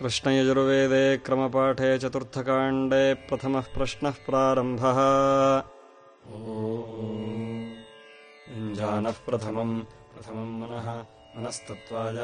कृष्णयजुर्वेदे क्रमपाठे चतुर्थकाण्डे प्रथमः प्रश्नः प्रारम्भः। ओञ्जानः प्रथमम्। प्रथमम् मनः। मनस्तत्त्वाय।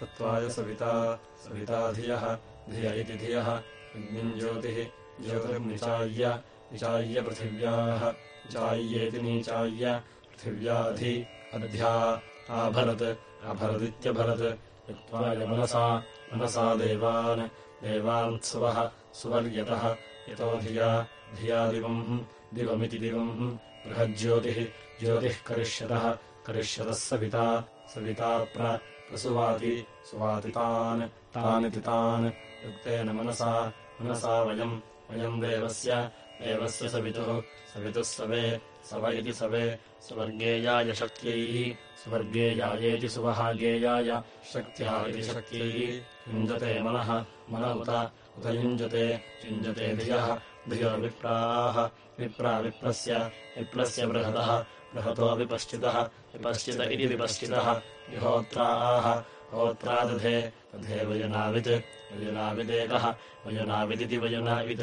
तत्त्वाय सविता। सविता धियः धिय इति धियः। अग्निम् ज्योतिः। ज्योतिर्निचाय्य। निचाय्य पृथिव्याः। निचाय्येति नीचाय्य। पृथिव्याधि। अध्या। आभरत्। अभरदित्यभरत् यत्त्वाय मनसा मनसा देवान् देवान्सुवः सुवर्यतः। यतो धिया धिया दिवम् दिवमिति दिवम्। बृहज्योतिः ज्योतिः करिष्यतः। करिष्यतः सविता सविता प्रसुवाति सुवातितान् तानिति तान्। युक्तेन मनसा मनसा वयम् वयम् देवस्य देवस्य सवितुः। सवितुः सवे सव इति सवे। स्वर्गेयाय शक्त्यैः स्वर्गेयायेति सुवहागेयाय शक्त्या इति शक्त्यैः युञ्जते मनः मन उत उत युञ्जते युञ्जते धियः धियो विप्राः विप्रा विप्रस्य विप्रस्य बृहतः बृहतो विपश्चितः विपश्चित इति विपश्चितः विहोत्राः होत्रादधे तथे वयनावित् वयनाविदेकः वयनाविदिति वयनावित्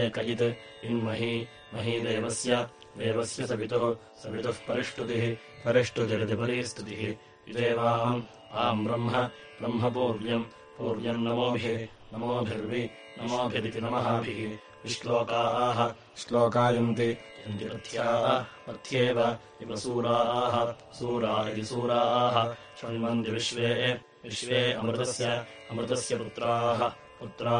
एक इत् इन्मही मही देवस्य देवस्य सवितुः सवितुः परिष्टुतिः परिष्टुतिरिति परिस्तुतिः इदेवाम् आम् ब्रह्म ब्रह्मपूर्व्यम् पूर्व्यम् नमोभिः नमोभिर्वि नमोभिरिति नमहाभिः। विश्लोकाः श्लोकायन्ति यन्ति पथ्याः पथ्येव इव सूराः सूरा इति सूराः। शृण्वन्ति विश्वे विश्वे अमृतस्य अमृतस्य पुत्राः। पुत्रा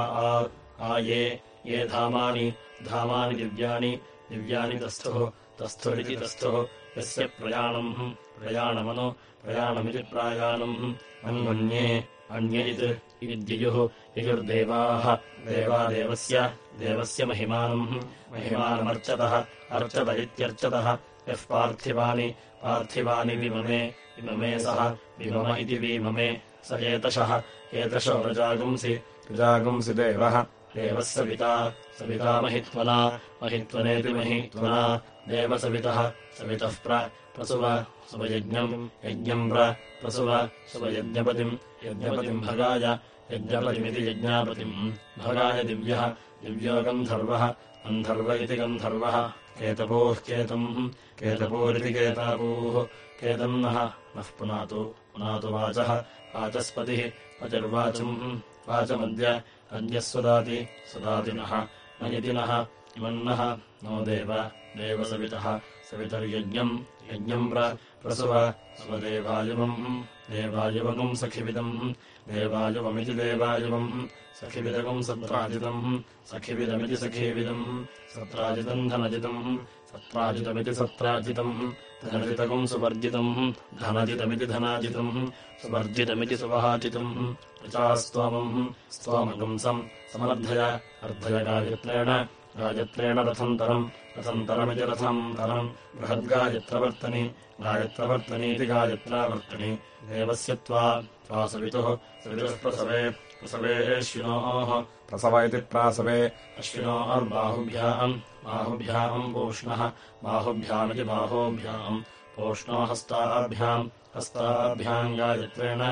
आ ये ये धामानि धामानि दिव्यानि दिव्यानि तस्थुः तस्थुरिति तस्थुः। यस्य प्रयाणम् प्रयाणमनु प्रयाणमिति प्रायाणम्। अन्वन्ये अन्यजित् इद्युः यजुर्देवाः देवादेवस्य देवस्य महिमानम्। महिमानमर्चतः अर्चत इत्यर्चतः। यः पार्थिवानि पार्थिवानि विममे विममे सः विमम इति विममे। स एतशः एतशो रजागुंसि रजागुंसि देवः। देवः सविता सविता महित्वना महित्वनेति महित्वना। देवसवितः सवितः प्रसुव सुवयज्ञम् यज्ञम् प्रसुव सुवयज्ञपतिम् यज्ञपतिम् भगाय यज्ञपतिमिति यज्ञापतिम् भगाय दिव्यः दिव्यो गन्धर्वः गन्धर्व इति गन्धर्वः केतपूः केतम् केतपूरिति केतापूः केतम् नः नः पुनातु पुनातु वाचः वाचस्पतिः अतिर्वाचम् वाचमद्य अद्य स्वदाति स्वदातिनः न यदि नः इमन्नः नो देव देवसवितः सवितर्यज्ञम् यज्ञम् प्रसुव स्वदेवायुवम् देवायुवकम् सखिविदम्। देवायुवमिति देवायुवम्। सखिविदकम् सत्राजितम्। सखिविदमिति सखीविदम्। सत्राजितम् धनजितम्। सत्राजितमिति सत्राजितम्। धनजितकम् सुवर्जितम्। धनजितमिति धनाजितम्। सुवर्जितमिति सुवहाजितम्। रचास्त्वमम् स्तोमगुंसम् समर्धय अर्धय गायत्रेण। गायत्रेण रथन्तरम्। रथन्तरमिति रथन्तरम्। बृहद्गायत्रवर्तनि। गायत्रवर्तनीति गायत्रावर्तनि देवस्य त्वा सवितुः सवितुः प्रसवे प्रसवेश्विनोः प्रसव इति प्रासवे। अश्विनोर्बाहुभ्याम् बाहुभ्याम् पूष्णः बाहुभ्यामिति बाहोभ्याम्। पोष्णो हस्ताभ्याम् हस्ताभ्याम् गायत्रेण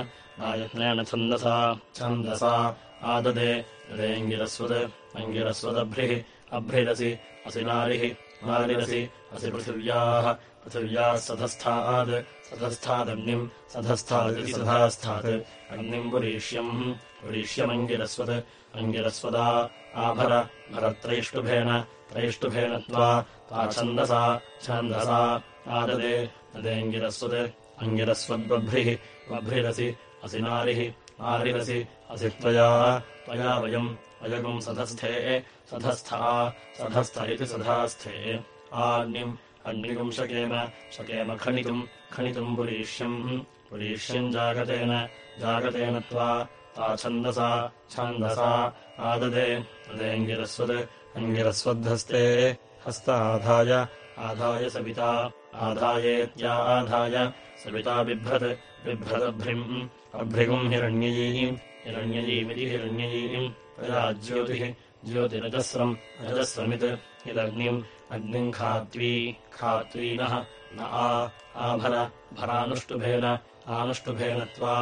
गायत्रेण छन्दसा छन्दसा। आददे यदेङ्गिरस्वत् अङ्गिरस्वदभ्रिः अभ्रिरसि असि नारिः नारिरसि असि पृथिव्याः पृथिव्याः सधस्थाद् सधस्थादग्निम् सधस्थादिति सधास्थात् अग्निम् पुरीष्यम् पुरीष्यमङ्गिरस्वत्। अङ्गिरस्वदा आभर भरत्रैष्टुभेन त्रैष्टुभेन त्वा छन्दसा छन्दसा आददे तदेङ्गिरस्वत् अङ्गिरस्वद्बभ्रिः बभ्रिरसि असि नारिः नारिरसि असि त्वया त्वया वयम् अयगुम् सधस्थे सधस्था सधस्थ इति सधास्थे। आग्निम् अग्निगुम् शकेम खणितुम् खणितुम् पुरीष्यम् पुरीष्यम् जागतेन जागतेन त्वा ता छन्दसा छन्दसा, आददे। तदेङ्गिरस्वत् अङ्गिरस्वद्धस्ते। हस्त आधाय आधाय सविता, आधायेत्या आधाय। सविता बिभ्रत्, बिभ्रदभ्रिम्। अभ्रिगुम् हिरण्ययीम् हिरण्ययीमिति हिरण्ययीम् तया ज्योतिः ज्योतिरजस्रम्, रजस्रमित्। यदग्निम् अग्निम् खात्वी, खात्वीनः। न आ आभर भरानुष्टुभेन आनुष्टुभेन त्वा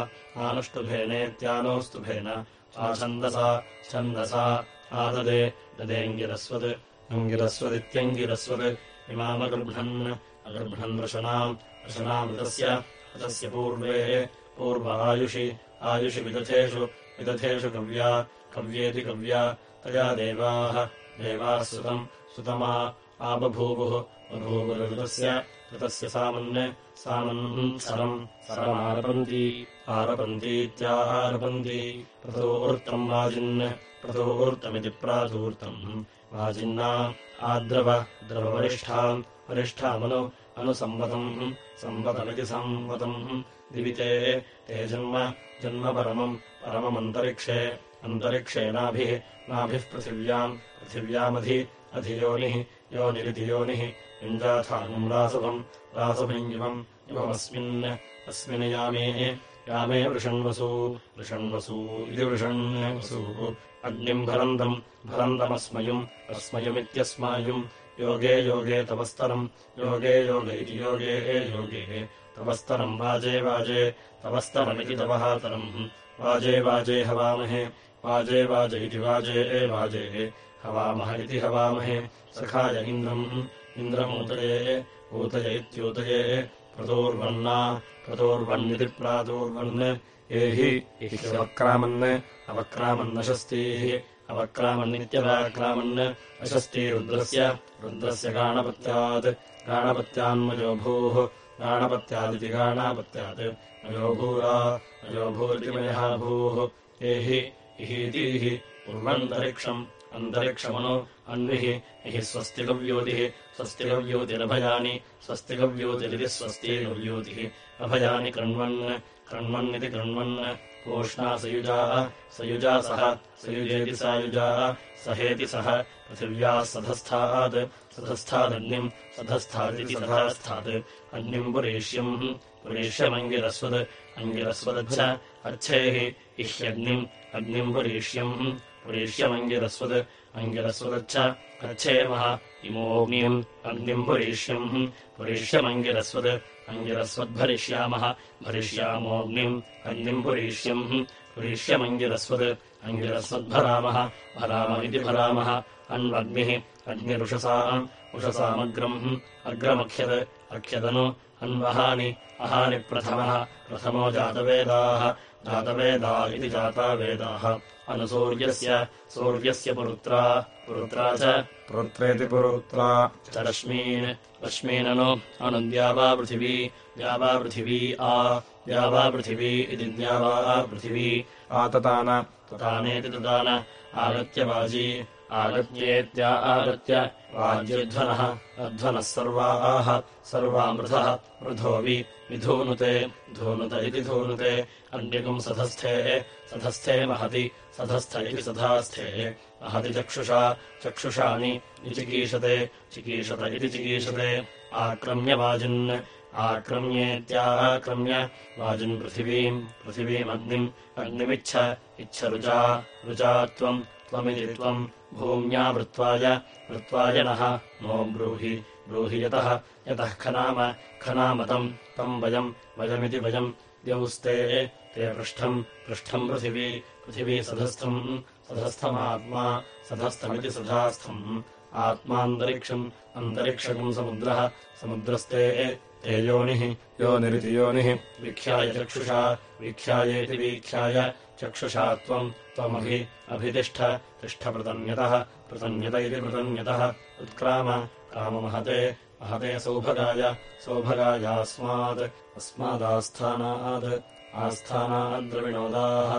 आनुष्टुभेनेत्यानोस्तुभेन आछन्दसा छन्दसा आददे ददेऽङ्गिरस्वत् अङ्गिरस्वदित्यङ्गिरस्वत् इमामगर्भन् अगर्भन् रशनाम् रशनाम् ऋतस्य ऋतस्य पूर्वे पूर्व आयुषि आयुषि विदथेषु विदथेषु कव्या कव्येति कव्या तया देवाः देवाः सुतम् सुतमा आबभूवुः बभूवुरऋतस्य ऋतस्य सामन् सामन् सरम् सरमारपन्ती आरपन्तीत्यारपन्ती प्रथोवृत्तम् वाजिन् प्रथोवृत्तमिति प्रातूर्तम् वाजिन्ना आद्रव द्रववरिष्ठाम् वरिष्ठामनु अनुसम्वतम् सम्वतमिति संवतम्। दिविते ते जन्म जन्म परमम् परममन्तरिक्षे अन्तरिक्षेणाभिः नाभिः पृथिव्याम् पृथिव्यामधि अधियोनिः योनिरिति योनिः युञ्जाथानम् रासभम् रासभम् इमम् इममस्मिन् अस्मिन् यामे यामे वृषण्वसू वृषण्वसू इति वृषण्वसूः। अग्निम् भरन्तम् भरन्तमस्मयुम् अस्मयुमित्यस्मायुम् योगे योगे तवस्तरम् योगे, योग इति योगे योगे तवस्तरम् वाजे वाजे तवस्तरमिति तवहातरम् वाजे वाजे हवामहे, वाजे, वाज इति वाजे वाजे हवामः इति हवामहे। सखाय इन्द्रम्। इन्द्रमूतये ऊतय इत्यूतये प्रतोर्वन्ना प्रतोर्वन्निति प्रातोर्वन् एहि अवक्रामन् अवक्रामन्नशस्तीः अवक्रामन्नित्यवाक्रामन् अशस्तीरुद्रस्य रुद्रस्य गाणपत्यात् गाणपत्यान्मयो भूः गाणपत्यादिति गाणापत्यात् अयोभूरा अयोभूरिति मयः भूः एहि इहीतिः उर्वन्तरिक्षम् अन्तरिक्षमनु अन्विः। इहि स्वस्तिकव्योतिः। स्वस्तिकव्योतिरभयानि। स्वस्तिकव्योतिरिति स्वस्तिकव्योतिः अभयानि कृण्वन्। कृण्वन्निति कृण्वन्। पूष्णा सयुजाः। सयुजा सह सयुजेति सायुजाः सहेति सः। पृथिव्याः सधस्थात्। सधस्थादग्निम् सधस्थादिति सधास्थात्। अग्निम् पुरेष्यम्। पुरेष्यमङ्गिरस्वद्। अङ्गिरस्वदच्छ। अच्छेः। इह्यग्निम्। अग्निम् पुरेष्यम् पुरेष्यमङ्गिरस्वद् अङ्गिरस्वदच्छ अच्छेमः इमोऽग्निम् अग्निम् पुरेष्यम्। पुरेष्यमङ्गिरस्वद् अङ्गिरस्वद्भरिष्यामः। भरिष्यामोऽग्निम् अग्निम् पुरीष्यम्। पुरीष्यमङ्गिरस्वद् अङ्गिरस्वद्भरामः। भराम भरामः। अन्वग्निः अग्निरुषसाम् उषसामग्रम्। अग्रमख्यत् अख्यदनु अन्वहानि अहानि प्रथमः। प्रथमो जातवेदाः जातवेदा इति जातावेदाः। अनुसूर्यस्य सूर्यस्य पुरुत्रा पुरुत्रा च। पुरुत्रेति पुरुत्रा। च रश्मीन् रश्मीननु अनुद्यावापृथिवी द्यावापृथिवी आ द्यावापृथिवी इति द्यावापृथिवी आततान ततानेति तदान आगत्य वाजी। आगत्येत्या आगत्य। वाज्यध्वनः। अध्वनः सर्वाः। सर्वामृधः। मृधोवि विधूनुते। धूनुत इति धूनुते अन्यकम् सधस्थे सधस्थे महति। सधस्थ इति सधास्थे। महति चक्षुषा। चक्षुषाणि निचिकीषते चिकीषत इति चिकीषते। आक्रम्य वाजिन् आक्रम्येत्याक्रम्य वाजिन् पृथिवीम्। पृथिवीमग्निम्। अग्निमिच्छ। इच्छ रुजा। रुजा त्वम्। त्वमिति त्वम्। भूम्या वृत्वाय वृत्वाय नः। नो ब्रूहि। ब्रूहि यतः। यतः खनाम। खनामतम्। तम् वयम्। वयमिति वयम्। द्यौस्ते ते पृष्ठम् पृष्ठम् पृथिवी पृथिवी सधस्थम् सधस्थमात्मा सधस्थमिति सधास्थम्। आत्मान्तरिक्षम् अन्तरिक्षकम् समुद्रः समुद्रस्ते ते योनिः योनिरिति योनिः। वीख्याय चक्षुषा वीख्यायेति वीख्याय चक्षुषा त्वम् त्वमभि अभितिष्ठ तिष्ठपृतन्यतः पृतन्यत इति पृतन्यतः। उत्क्राम काममहते महते सौभगाय सौभगायास्मात् अस्मादास्थानात् आस्थानाद्द्रविणोदाः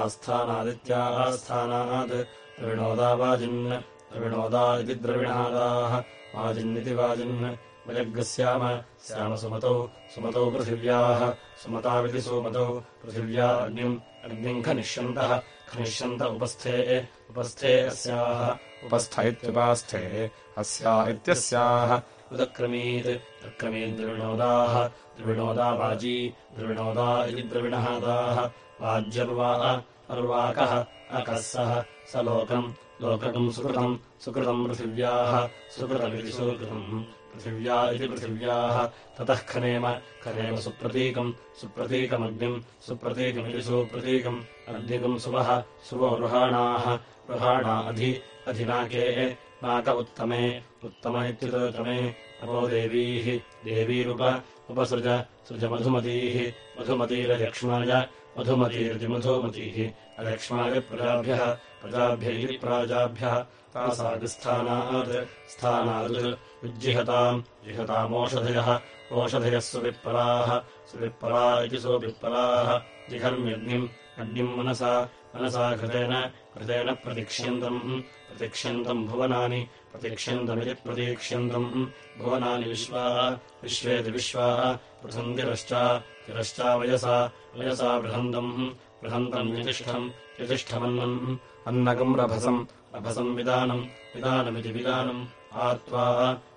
आस्थानादित्या आस्थानात् द्रविणोदा इति द्रविणादाः वाजिन्निति वाजिन् वयग्स्याम स्याम सुमतौ सुमतौ पृथिव्याः सुमताविति सुमतौ पृथिव्या अग्निम् अग्निम् खनिष्यन्तः खनिष्यन्त उपस्थे उपस्थे अस्याः उपस्थ इत्युपास्थे अस्या इत्यस्याः उदक्रमीत् अक्रमीत् द्रविणोदाः वाजी द्रविणोदा इति द्रविणहादाः वाज्यर्वा अर्वाकः अकः सः स लोकम् लोककम् सुकृतम् सुकृतम् पृथिव्याः सुकृतमिति सुकृतम् पृथिव्या इति पृथिव्याः। ततः खनेम खनेम सुप्रतीकम् सुप्रतीकमग्निम् सुप्रतीकमिति सुप्रतीकम् अग्निकम् सुवः सुवो रुहाणाः रुहाणा अधि अधिनाके नाक उत्तमे उत्तम इत्युत्तमे अपो देवीः। देवीरुप। उपसृज। सृज मधुमतीः। मधुमतीरलक्ष्माय। मधुमतीरितिमधुमतीः। अलक्ष्माय प्रजाभ्यः। प्रजाभ्य इति प्राजाभ्यः तासादिस्थानात्। स्थानात्। विज्जिहताम् जिहतामोषधयः। ओषधयः सुविप्पलाः। सुविप्पला इति सुविप्पलाः। जिघर्म्यग्निम् अग्निम् मनसा। मनसा कृतेन कृतेन प्रतीक्ष्यन्तम् प्रतीक्ष्यन्तम् भुवनानि प्रतीक्ष्यन्तमिति प्रतीक्ष्यन्तम् भुवनानि विश्वा विश्वेति विश्वाः पृथन्तिरश्चा तिरश्चा वयसा बृहन्तम्। बृहन्तम् यतिष्ठम् यतिष्ठमन्नम् अन्नकम् रभसम् रभसम् विदानम् विदानमिति विदानम्। आत्वा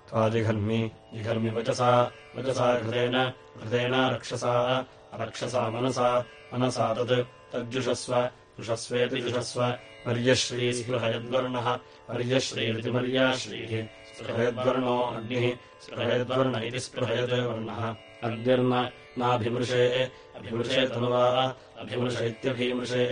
त्वा जिघर्मि जिघर्मि वचसा वचसा घृतेन घृतेन रक्षसा रक्षसा मनसा मनसा तत् तज्जुषस्व जुषस्वेति जुषस्व पर्यश्रीस्पृहयद्वर्णः। पर्यश्रीरिति मर्याश्रीः स्पृहयद्वर्णो अग्निः स्पृहयद्वर्ण इति स्पृहयद्वर्णः अग्निर्न नाभिमृशे अभिमृशे तनुवा अभिमृश इत्यभिमृशे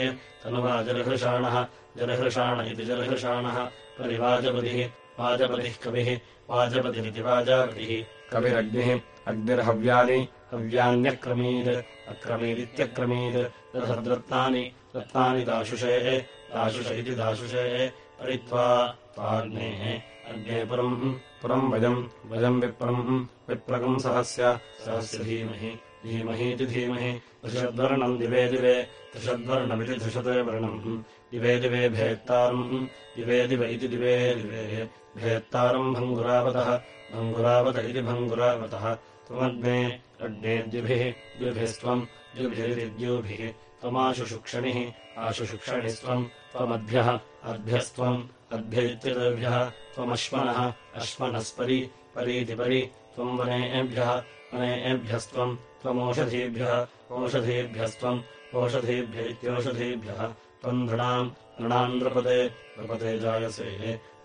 तनुवा जलहृषाणः जलहृषाण इति जलहृषाणः। परिवाजपतिः वाजपतिः कविः वाजपतिरिति वाजापतिः। कविरग्निः अग्निर्हव्यानि हव्यान्यक्रमीत् अक्रमीदित्यक्रमीत् दधद्रत्नानि रत्नानि दाशुषे दाशुष इति दाशुषे परित्वा त्वाग्नेः अग्ने। पुरम् पुरम् वयम् वयम् विप्रम् विप्रकम् सहस्य सहस्य धीमहि धीमहि धृषद्वर्णम् दिवे दिवे धृषद्वर्णमिति धृषते वर्णम्। दिवे भेत्तारम् दिवे दिव इति दिवे दिवे भेत्तारम् भङ्गुरावतः भङ्गुरावत इति भङ्गुरावतः। त्वमग्ने अग्ने द्विभिः द्विभिस्त्वम् द्विभिरिद्युभिः त्वमाशुषुक्षणिः आशुषुक्षणिस्त्वम् त्वमद्भ्यः अद्भ्यस्त्वम् अद्भ्य इत्यदभ्यः त्वमश्मनः परीति परि त्वम् वनेभ्यः वनेभ्यस्त्वम् त्वमोषधीभ्यः ओषधीभ्यस्त्वम् ओषधीभ्य इत्योषधीभ्यः त्वम् नृणाम् नृणाम् नृपते नृपते जायसे,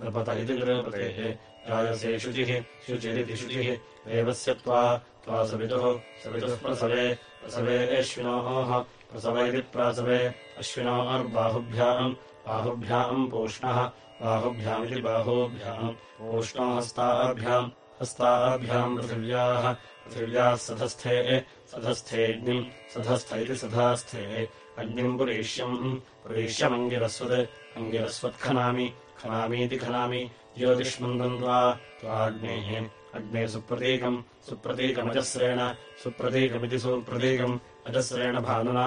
नृपत इति नृपतेः, जायसे शुचिः, शुचिरिति शुचिः, देवस्य त्वा त्वा सवितुः सवितुः प्रसवे प्रसवेश्विनोः प्रसव इति प्रासवे अश्विनोर्बाहुभ्याम् बाहुभ्याम् पूष्णः बाहुभ्यामिति बाहूभ्याम् पूष्णो हस्ताभ्याम् हस्ताभ्याम् पृथिव्याः पृथिव्याः सधस्थे सधस्थेऽग्निम् सधस्थ इति सधास्थे। अग्निम् पुरीष्यम् पुरीष्यमङ्गिरस्वत् अङ्गिरस्वत्खनामि खनामीति खनामि। ज्योतिष्मन्दम् त्वा त्वाग्नेः अग्ने सुप्रतीकम् सुप्रतीकमजस्रेण सुप्रतीकमिति सुप्रतीकम् अजस्रेण भानुना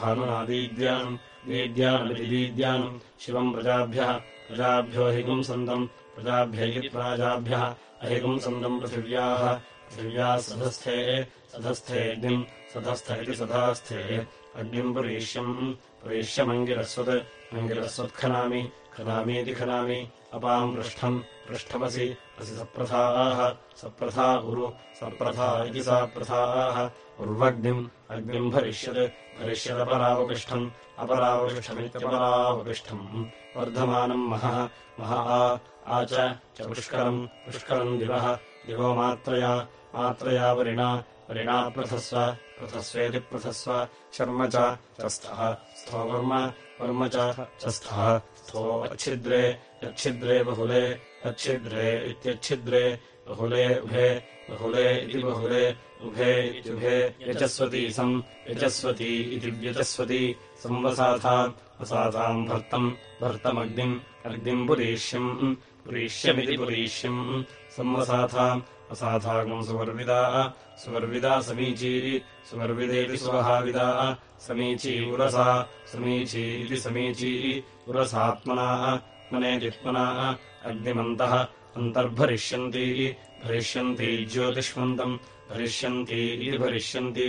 भानुना दीद्याम् दीद्यानमिति दीद्यानम् शिवम् प्रजाभ्यः प्रजाभ्यो हिगुम् सन्दम् प्रजाभ्य प्राजाभ्यः अहिगुम् सन्दम् पृथिव्याः पृथिव्याः सधस्थे सधस्थे अग्निम् सधस्थ इति सधास्थे। अग्निम् पुरीष्यम् पुरीष्यमङ्गिरस्वत् अङ्गिरस्वत्खनामि खनामीति खनामि अपाम् पृष्ठम् पृष्ठमसि असि सप्रथाः सप्रथा उरु सप्रथा इति सा प्रथाः। उर्वग्निम् भरिष्यदपरावपिष्ठम् अपरावपिष्ठमित्यपरावपिष्ठम्। वर्धमानम् महः महा च पुष्करम् पुष्करम् दिवः। दिवो मात्रया मात्रया वरिणा वरिणा पृथस्व पृथस्वेति पृथस्व शर्म च स्तः स्थो वर्म वर्म च स्तः स्थो अच्छिद्रे यच्छिद्रे बहुले अच्छिद्रे इत्यच्छिद्रे बहुले उभे बहुले इति बहुले उभे इत्युभे यचस्वती सम् यचस्वती इति व्यचस्वती संवसाथाम् वसाथाम् भर्तम् भर्तमग्निम् अग्निम् पुरीष्यम् पुरीष्यमिति पुरीष्यम् संवसाथाम् असाधागम् सुवर्विदा सुवर्विदा समीची सुवर्विदेति सुवहाविदा समीची उरसा समीची इति समीची उरसात्मना मनेदित्मना अग्निमन्तः अन्तर्भरिष्यन्ती भरिष्यन्ती ज्योतिष्मन्तम् भरिष्यन्ती इति भरिष्यन्ती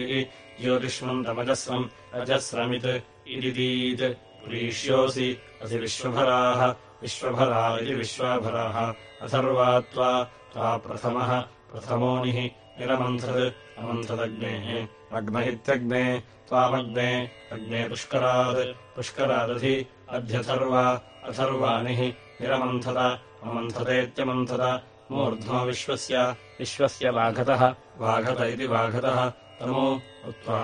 ज्योतिष्मन्तमजस्रम् अजस्रमित् इदितीत् पुरीष्योऽसि असि विश्वभराः विश्वभरा इति विश्वाभराः अथर्वा त्वा त्वा प्रथमः प्रथमोनिः निरमन्थत् अमन्थदग्नेः अग्न इत्यग्ने त्वामग्ने अग्ने पुष्करात् पुष्करादधि अध्यथर्वा अथर्वाणिः निरमन्थत अमन्थतेत्यमन्थत मूर्ध्वो विश्वस्य विश्वस्य वाघतः वाघत इति वाघतः तमो उत्वा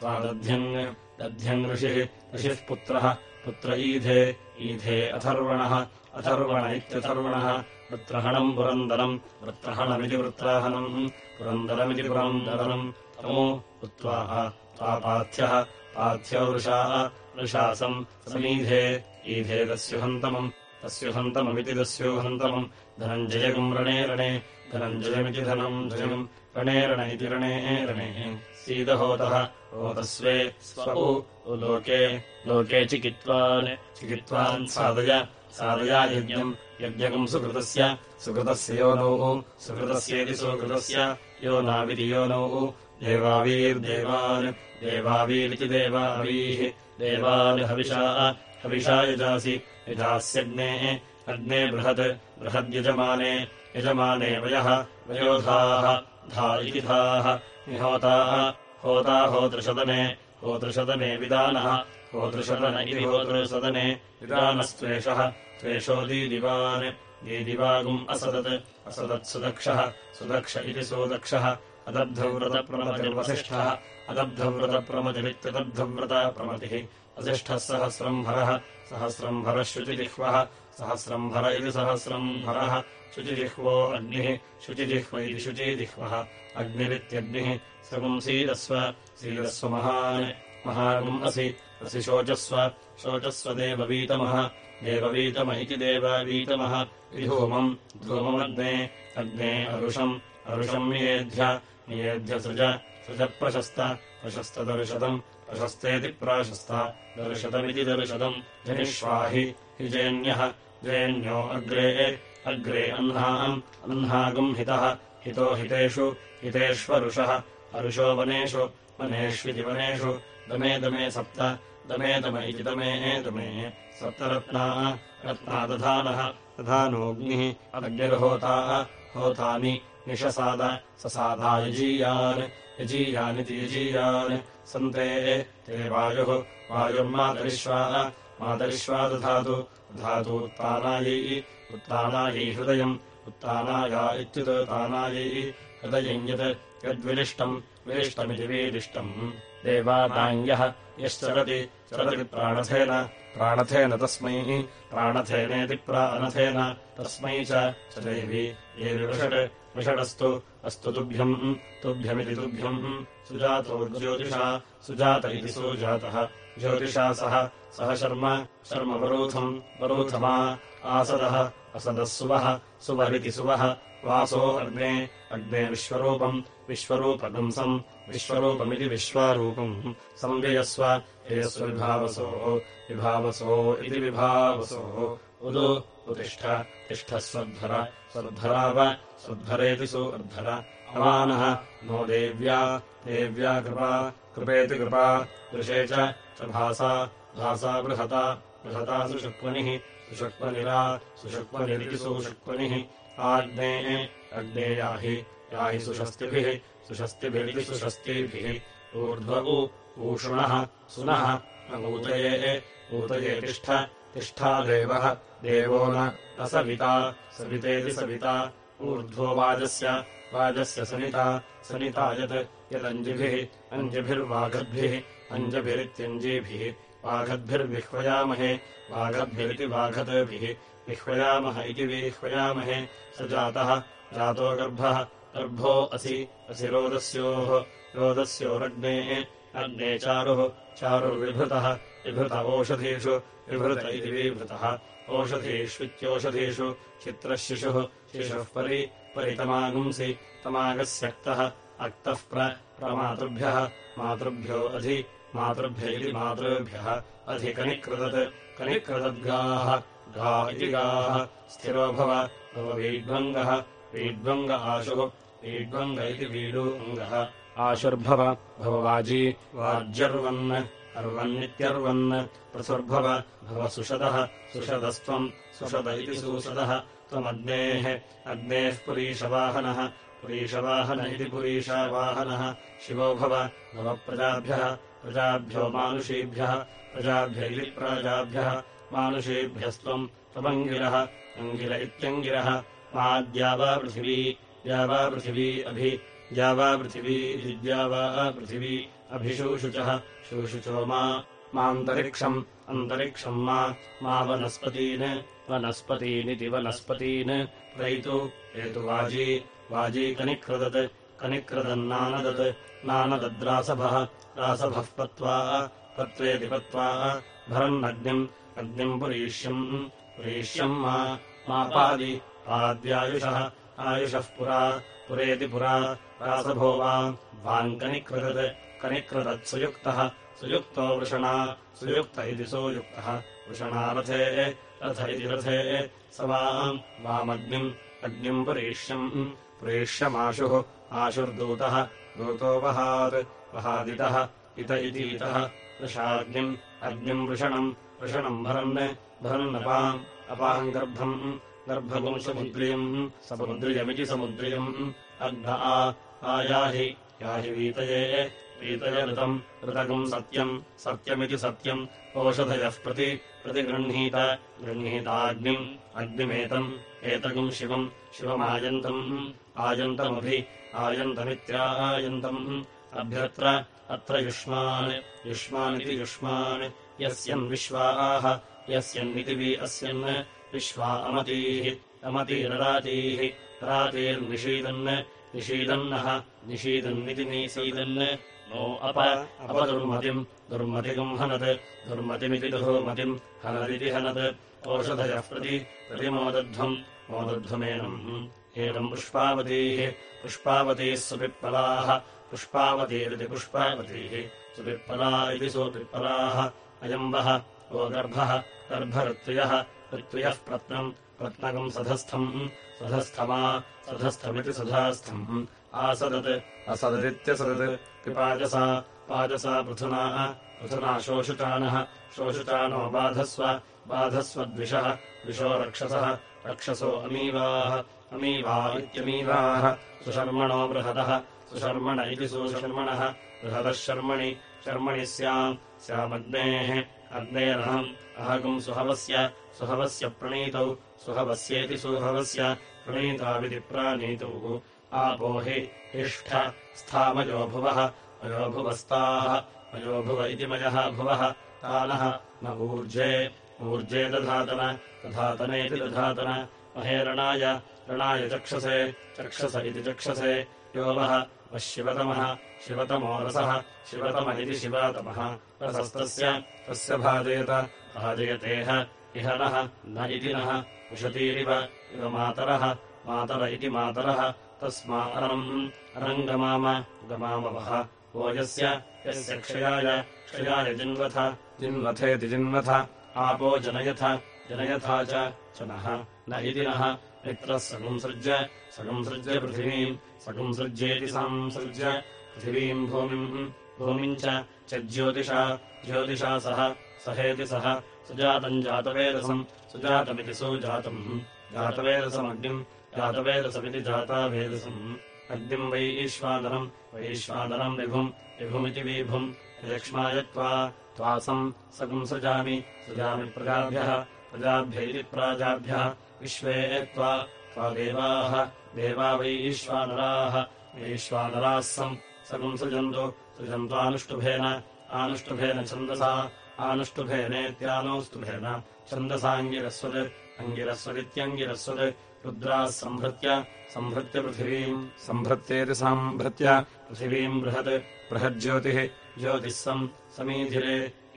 त्वादध्यन् दध्यन् ऋषिः ऋषिः पुत्रः पुत्र ईधे ईधे अथर्वणः अथर्वण इत्यथर्वणः वृत्रहणम् पुरन्दरम् वृत्रहणमिति वृत्राहनम् पुरन्दरमिति पुरन्दरम् तमो उत्वा त्वापाथ्यः पाथ्यो वृषाः वृषासम् समीधे ईधे दस्युहन्तमम् तस्युहन्तममिति दस्योहन्तमम् धनञ्जयगम् रणे रणे धनञ्जयमिति धनम् जयम्। रणे रण इति रणे रणे सीदहोतः। होतस्वे स्वौ लोके लोके चिकित्वान् चिकित्वान् साधय साधया यज्ञम्। यज्ञकम् सुकृतस्य सुकृतस्य योनौ सुकृतस्येति सुकृतस्य। यो नाविति योनौ देवावीर्देवान् देवावीरिति देवावीः। देवान् हविषा हविषा यजासि यजास्यग्नेः अग्ने बृहत् बृहद्यजमाने यजमाने वयः वयोधाः धा इति धाः निहोताः होता होतृशदने होतृशदने विदानः होतृशदन इति होतृसदने विदानस्त्वेषः त्वेषो दीदिवान् दीदिवागुम् असदत् असदत्सुदक्षः सुदक्ष इति सुदक्षः अदब्धव्रतप्रमतिर्वसिष्ठः अदब्धव्रतप्रमतिरित्यदब्धव्रतप्रमतिः वसिष्ठः सहस्रम्भरः सहस्रम्भरः शुचिजिह्वः सहस्रम्भर इति सहस्रम्भरः। शुचिजिह्वो अग्निः। शुचिजिह्व इति शुचिजिह्वः अग्निरित्यग्निः। सगुम् सीदस्व सीदस्व महान् महागुम् असि। शोचस्व। देववीतम इति देववीतमः विधूमम् धूममग्ने। अग्ने अरुषम्। अरुषम् नियेध्य। नियेध्य सृज। सृजप्रशस्त प्रशस्तदर्शतम् प्रशस्तेति प्राशस्त दर्शतमिति दर्शतम् जनिष्वाहि हि जेन्यः जेन्यो अग्रे अग्रे अह्नाम् अह्नागम् हितः हितो हितेषु हितेष्वरुषः अरुषो वनेषु वनेष्विति वनेषु दमे दमे सप्त दमे दम इति दमे दमे सप्तरत्ना रत्ना दधानः दधानोऽग्निः अग्निर्होताः होतानि निशसाद ससादा यजीयान् यजीयानिति यजीयान् सन्ते। ते वायुः वायुर्मातरिश्वा मातरिश्वा दधातु दधातु उत्तानायै उत्तानायै हृदयम् उत्तानाया इत्युत्तानायै हृदयम् यत् यद्विलिष्टम् विलिष्टमिति विलिष्टम् देवादाङ्ग्यः यश्चरति चरति प्राणथेन प्राणथेन तस्मै प्राणथेनेति प्राणथेन तस्मै च देवि। देवि वृषट् वृषडस्तु अस्तु तुभ्यम् तुभ्यमिति तुभ्यम् सुजातो ज्योतिषा सुजात इति सुजातः। ज्योतिषा सह सह शर्म शर्म वरूथम् आसदः असदः सुवः सुवरिति सुवः। वासो अग्ने अग्ने विश्वरूपम् विश्वरूपगुंसम् विश्वरूपमिति विश्वारूपम्। संव्ययस्व ययस्व विभावसो विभावसो इति विभावसो। उदु उतिष्ठ तिष्ठ स्वध्वर स्वध्वरेति सुर्धर अवानः नो देव्या देव्या कृपा, कृपेति कृपा, दृशे च भासा भासा बृहता बृहता सुषक्वनिः, सुषक्वनिरा, सुषक्वनिरिति सुषक्वनिः, आग्ने, अग्ने याहि सुषस्तिभिः, सुषस्तिभिरिति सुषस्तिभिः, ऊर्ध्व ऊषुणः, सुनः ऊतये ऊतये तिष्ठ, तिष्ठा देवः, देवो न सविता, सवितेति सविता। ऊर्ध्वो वाजस्य वाजस्य सनिता सनिता यत् यदञ्जिभिः अञ्जिभिर्वाघद्भिः अञ्जभिरित्यञ्जीभिः वाघद्भिर्विह्वयामहे वाघद्भिरिति वाघद्भिः विह्वयामः इति विह्वयामहे स जातः जातो गर्भः गर्भो असि असि रोदस्योः रोदस्योरग्नेः अग्ने चारुः चारुर्विभृतः विभृत ओषधीषु विभृत इति विभृतः ओषधीष्वित्योषधीषु चित्रशिशुः शिशुः परि परितमागुंसि तमागस्यक्तः अक्तः प्रमातृभ्यः। मातृभ्यो अधि मातृभ्य इति मातृभ्यः। अधिकनिकृदत् कनिकृदद्गाः गा इति गाः। स्थिरो भव। भववीड्वङ्गः वीड्वङ्ग। आशुः। वीड्वङ्ग इति वीडुङ्गः। आशुर्भव। भववाजी वाज्यर्वन्। अर्वन्नित्यर्वन्। पृथुर्भव। भव सुषदः। सुषदस्त्वम्। सुषद इति सुषदः त्वमग्नेः अग्नेः पुरीशवाहनः पुरीशवाहन इति पुरीशावाहनः। शिवो भव भव प्रजाभ्यः प्रजाभ्यो मानुषीभ्यः प्रजाभ्य इति प्राजाभ्यः। मानुषेभ्यस्त्वम् त्वमङ्गिरः अङ्गिर इत्यङ्गिरः। मा द्यावापृथिवी द्यावापृथिवी अभि द्यावापृथिवी इति द्यावापृथिवी अभिशूषुचः। शूषुचो मान्तरिक्षम् अन्तरिक्षम् मा मा वनस्पतीन् वनस्पतीनिति वनस्पतीन् प्रैतु एतु वाजी वाजी कनिक्रदत् कनिक्रदन्नानदत् नानदद्रासभः रासभः पत्वा पत्वेति पत्वा भरन्नग्निम् अग्निम् पुरीष्यम् पुरीष्यम् मा पादि पाद्यायुषः आयुषः पुरा पुरेति पुरा रासभो वा वाङ्कनिकृदत् कनिकृदत्सुयुक्तः सुयुक्तो वृषणा सुयुक्त इति सोयुक्तः वृषणा रथे इति रथे। स वाम् वामग्निम् अग्निम् पुरीष्यम्। पुरीष्यमाशुः आशुर्दूतः दूतो वहात् वहादितः इत इतीतः। वृषाग्निम् अग्निम् वृषणम् वृषणम् भरन् भरन्नपाम् अपाम् गर्भम्। गर्भगुम् समुद्रियम् समुद्रियमिति समुद्रियम्। अग्ध आयाहि याहि वीतये वीतय ऋतम् ऋतकम् सत्यम् सत्यमिति सत्यम्। ओषधयः प्रति प्रतिगृह्णीत गृह्णीताग्निम् अग्निमेतम् एतकम् शिवम् शिवमायन्तम्। आयन्तमभि आयन्तमित्यायन्तम् अभ्यत्र अत्र युष्मान् युष्मानिति युष्मान्। यस्यन् विश्वाः यस्यन्निति अस्यन्। विश्वा अमतीः अमतीररातीः। रातीर्निषीदन् निषीदन्नः निषीदन्निति निषीदन् अप अपदुर्मतिम् दुर्मतिकम् हनत् दुर्मतिमिति दुर्मतिम् हनदिति हनत्। ओषधयः प्रति प्रतिमोदध्वम् मोदध्वमेनम् एनम् पुष्पावतीः पुष्पावतीः सुपिप्पलाः पुष्पावतीरिति पुष्पावतीः सुपिप्पला इति सुपिप्पलाः। अयम् वः वो गर्भः गर्भऋत्वयः ऋत्वयः प्रत्नम् प्रत्नकम् सधस्थम् सधस्थमा सधस्थमिति सधास्थम्। आसदत् असददित्यसदत् पिपाचसा पाचसा पृथुना पृथुना शोषुचानः शोषुचानो बाधस्व बाधस्वद्विषः द्विषो रक्षसः रक्षसो अमीवाः अमीवा इत्यमीवाः सुशर्मणो बृहदः सुशर्मण इति सुशर्मणः बृहदः शर्मणि शर्मणि स्याम् स्यामग्नेः अग्नेरहम् अहगुम् सुहवस्य सुहवस्य प्रणीतौ सुहवस्येति सुहवस्य प्रणीताविति प्राणीतौ आपो हि इष्ठ स्थामयो भुवः अयोभुवस्ताः अयोभुव इति मयः भुवः तानः न ऊर्जे ऊर्जे दधातन दधातनेति दधातन महेरणाय रणाय चक्षसे चक्षस इति चक्षसे यो वः वः शिवतमः शिवतमो रसः शिवतम इति शिवातमः रसस्तस्य तस्य भाजयत भाजयतेह इह नः न इति नः उशतीरिव इव मातरः मातर इति मातरः तस्मा अरम् अरम् गमाम गमामवः। वो यस्य यस्य क्षयाय क्षयाय जिन्वथ जिन्वथेति जिन्वथ। आपो जनयथ जनयथा च नः। न इति नः। मित्रः सगुंसृज्य सगुंसृज्य पृथिवीम्। सगुंसृज्येति संसृज्य पृथिवीम् भूमिम्। भूमिम् च ज्योतिषा ज्योतिषा सह सहेति सः। सुजातम् जातवेदसम्। सुजातमिति सुजातम्। जातवेदसमग्निम् जातवेदसमिति जातावेदसम् अग्निम् वैश्वादनम् वैश्वादनम् विभुम् विभुमिति विभुम्। यक्ष्मायत्वा त्वासम् सगुंसृजामि सृजामि प्रजाभ्यः प्रजाभ्य इति प्राजाभ्यः। विश्वे त्वा देवाः देवा वैश्वानराः वैश्वानराः सम् सगुंसृजन्तु सृजन्त्वानुष्टुभेन आनुष्टुभेन छन्दसा आनुष्टुभेनेत्यानौस्तुभेन छन्दसाङ्गिरस्वत् अङ्गिरस्वदित्यङ्गिरस्वत् रुद्राः सम्भृत्य सम्भृत्य पृथिवीम् सम्भृत्येति सम्भृत्य पृथिवीम् बृहत् बृहज्योतिः ज्योतिः सम् समीधिरे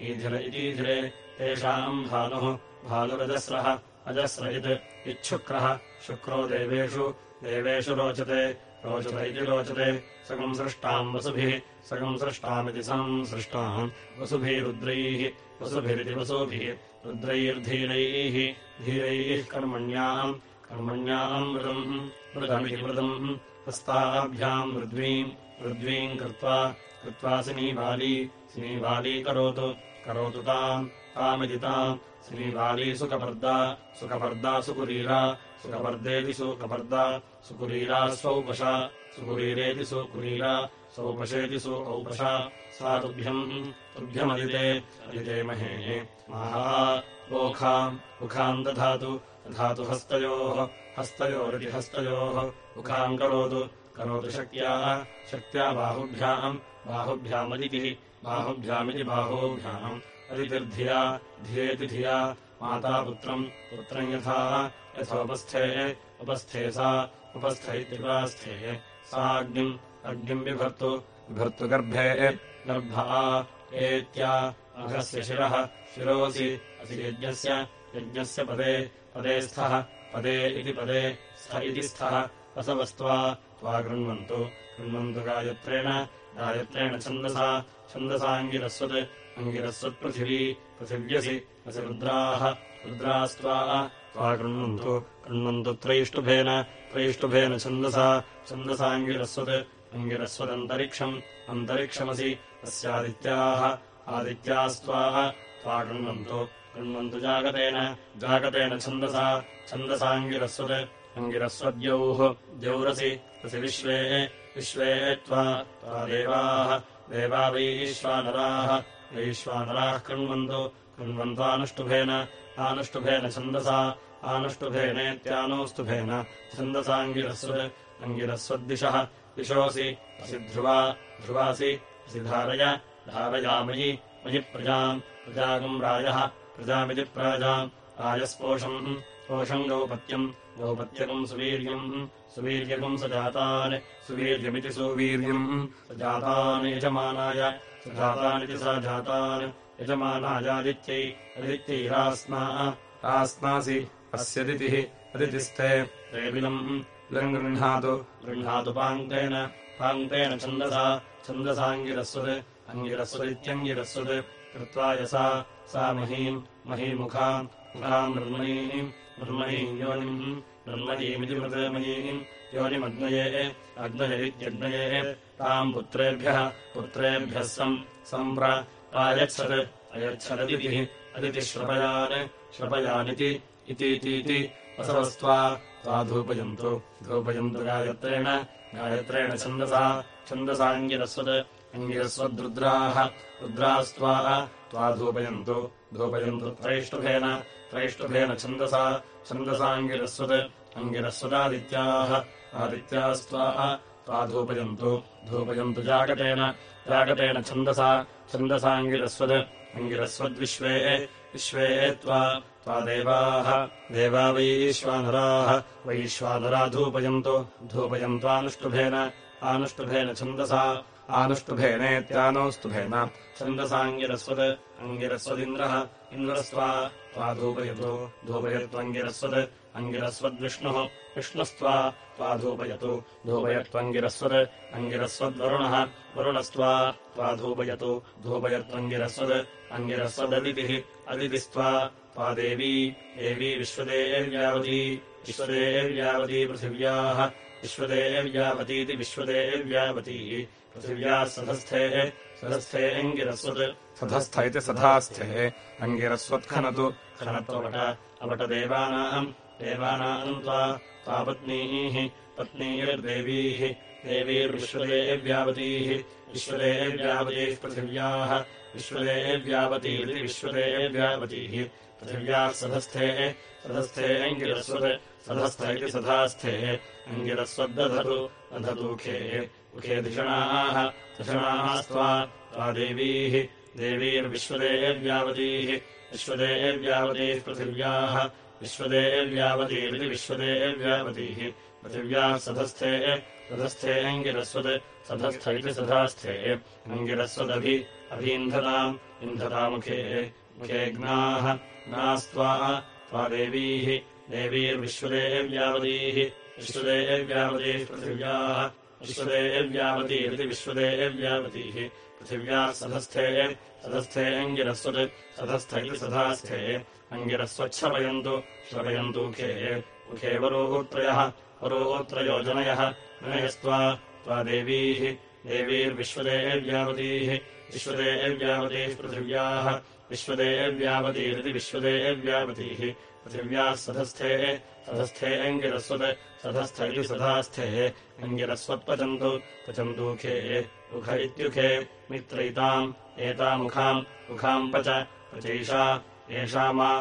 ईधिर इतीधिरे तेषाम् भानुः भानुरजस्रः अजस्र इत् इच्छुक्रः शुक्रो देवेषु देवेषु रोचते रोचत इति रोचते सकम् सृष्टाम् वसुभिः सकम् सृष्टामिति संसृष्टाम् वसुभिरुद्रैः वसुभिरिति वसुभिः रुद्रैर्धीरैः धीरैः कर्मण्याम् कर्मण्याम् मृदम् मृदमिति मृदम् हस्ताभ्याम् मृद्वीम् मृद्वीम् कृत्वा कृत्वा सिनीबाली सिनीबाली करोतु करोतु ताम् तामिति ताम् श्रीवाली सुखपर्दा सुखपर्दा सुकुरीरा सुखपर्देति सुखपर्दा सुकुरीरा स्वौपशा सुकुरीरेति सुकुरीरा सौपशेति सु औपशा सा तुभ्यम् तुभ्यमदिते अदिते महे महा ओखाम् मुखाम् दधातु दधातु हस्तयोः हस्तयोरिति हस्तयोः मुखाम् करोतु करोतु शक्त्याः, शक्त्या बाहुभ्याम्, बाहुभ्यामदितिः, बाहुभ्यामिति बाहोभ्याम्। अदितिर्धिया, धियेति धिया मातापुत्रम् पुत्रम् यथा, यथोपस्थेः, उपस्थे सा, उपस्थ इत्युपास्थे सा अग्निम् अग्निम् बिभर्तु बिभर्तु गर्भे, गर्भा, एत्या, अघस्य शिरः शिरोऽसि असि यज्ञस्य यज्ञस्य पदे। पदे स्थः पदे इति पदे स्थ इति स्थः वसवस्त्वा त्वा गृह्णन्तु। गृह्णन्तु गायत्रेण गायत्रेण छन्दसा छन्दसाङ्गिरस्वत् अङ्गिरस्वत्पृथिवी पृथिव्यसि असि रुद्राः रुद्रास्त्वा त्वा गृह्णन्तु। गृह्णन्तु त्रैष्टुभेन त्रैष्टुभेन छन्दसा छन्दसाङ्गिरस्वत् अङ्गिरस्वदन्तरिक्षम् अन्तरिक्षमसि अस्यादित्याः आदित्यास्त्वा त्वा गृह्णन्तु गृह्णन्तु जागतेन। जागतेन छन्दसा। छन्दसाङ्गिरस्वत्। अङ्गिरस्वद्यौः। द्यौरसि। असि विश्वे। विश्वे त्वा। देवाः। देवा वैश्वानराः वैश्वानराः कृण्वन्तु। कृण्वन्त्वानुष्टुभेन। आनुष्टुभेन छन्दसा। आनुष्टुभेनेत्यानोस्तुभेन छन्दसाङ्गिरस्वत्। अङ्गिरस्वद्दिशः। दिशोऽसि। असि ध्रुवा। ध्रुवासि। असि धारय। धारयामयि मयि प्रजाम्। प्रजागम् रायः प्रजामिति प्राजाम् राजस्पोषम् पोषम् गौपत्यम् गौपत्यकम् सुवीर्यम् सुवीर्यकम् स जातान् सुवीर्यमिति सुवीर्यम् स जातान् यजमानाय स जातानिति स जातान् यजमानायादित्यै अदित्यैरास्ना आस्नासि अस्यदितिः अदितिस्ते रेबिलम् बिलम् गृह्णातु गृह्णातु पाङ्क्तेन पाङ्क्तेन छन्दसा छन्दसाङ्गिरस्वत् अङ्गिरस्वदित्यङ्गिरस्वत् कृत्वा यसा सा महीम् महीमुखाम् मुखाम् निर्मयीम् निर्मयीम् योनिम् निर्मयीमिति मृतमयीम् योनिमग्नये अग्नयैत्यग्नये ताम् पुत्रेभ्यः पुत्रेभ्यः सम् सम्प्र आयच्छत् अयच्छददितिः अदितिश्रपयान् श्रपयानिति इतीतीति वसवस्त्वा त्वा धूपयन्तु धूपयन्तु गायत्रेण गायत्रेण छन्दसा छन्दसाङ्गिरस्वत् अङ्गिरस्वद्रुद्राः रुद्रास्त्वा त्वा धूपयन्तु। धूपयन्तु त्रैष्टुभेन त्रैष्टुभेन छन्दसा छन्दसाङ्गिरस्वत् अङ्गिरस्वदादित्याः। आदित्यास्त्वा त्वा धूपयन्तु। धूपयन्तु जागतेन जागतेन छन्दसा छन्दसाङ्गिरस्वत् अङ्गिरस्वद्विश्वे विश्वे त्वा त्वा देवाः। देवा वैश्वानराः वैश्वानरा धूपयन्तु। धूपयन्त्वानुष्टुभेन आनुष्टुभेन छन्दसा आनुष्टुभेनेत्यानौस्तुभेन छन्दसाङ्गिरस्वत् अङ्गिरस्वदिन्द्रः इन्द्रस्त्वा त्वा धूपयतु धूपयत्वङ्गिरस्वत् अङ्गिरस्वद्विष्णुः विष्णुस्त्वा त्वा धूपयतु धूपयत्वङ्गिरस्वत् अङ्गिरस्वद्वरुणः वरुणस्त्वा त्वा धूपयतु धूपयत्वङ्गिरस्वत् अङ्गिरस्वददितिः अदितिस्त्वा त्वा देवी देवी विश्वदेव्यावती विश्वदेव्यावती पृथिव्याः विश्वदेव्यावतीति विश्वदेव्यावती पृथिव्याः सधस्थेः सधस्थे अङ्गिरस्वत्। सधस्थ इति सधास्थे अङ्गिरस्वत्खनतु। खनत्ववट अवटदेवानाम् देवानाम् त्वा त्वापत्नीः पत्नीर्देवीः देवीर्विश्वदेव्यावतीः विश्वदेव्यावतीः पृथिव्याः विश्वदेव्यावतीरिति विश्वदेव्यावतीः। पृथिव्याः सधस्थे सधस्थे अङ्गिरस्वत् सधस्थ इति सधास्थे अङ्गिरस्वद्दधतु दधतुखे मुखे धिषणाः धिषणाः स्त्वा त्वा देवीः देवीर्विश्वदेव्यावतीः विश्वदेव्यावतीः पृथिव्याः विश्वदेव्यावतीरिति विश्वदेव्यावतीः पृथिव्याः सधस्थे सधस्थे अङ्गिरस्वत् सधस्थ इति सधास्थे अङ्गिरस्वदभि अभीन्धताम् इन्धतामुखे मुखेऽग्नाः नास्त्वा त्वा देवीः देवीर्विश्वदेव्यावतीः विश्वदेव्यावतीः पृथिव्याः विश्वदेव्यावतीरिति विश्वदेव्यावतीः पृथिव्याः सधस्थे सधस्थे अङ्गिरस्वत् सधस्थ इति सधास्थे। अङ्गिरस्वच्छपयन्तु श्रवयन्तु मुखे मुखे वरोत्रयः वरोत्रयोजनयः जनयस्त्वा त्वा देवीः देवीर्विश्वदेव्यावतीः विश्वदेव्यावतीः पृथिव्याः विश्वदेव्यावतीरिति विश्वदेव्यावतीः पृथिव्याः सधस्थे सधस्थे अङ्गिरस्वत् सधस्थ इति सधास्थे अङ्गिरस्वत्पचन्तु पचन्तूखे मुख इत्युखे मित्रैताम् एतामुखाम् मुखाम् पच पचैषा एषा मा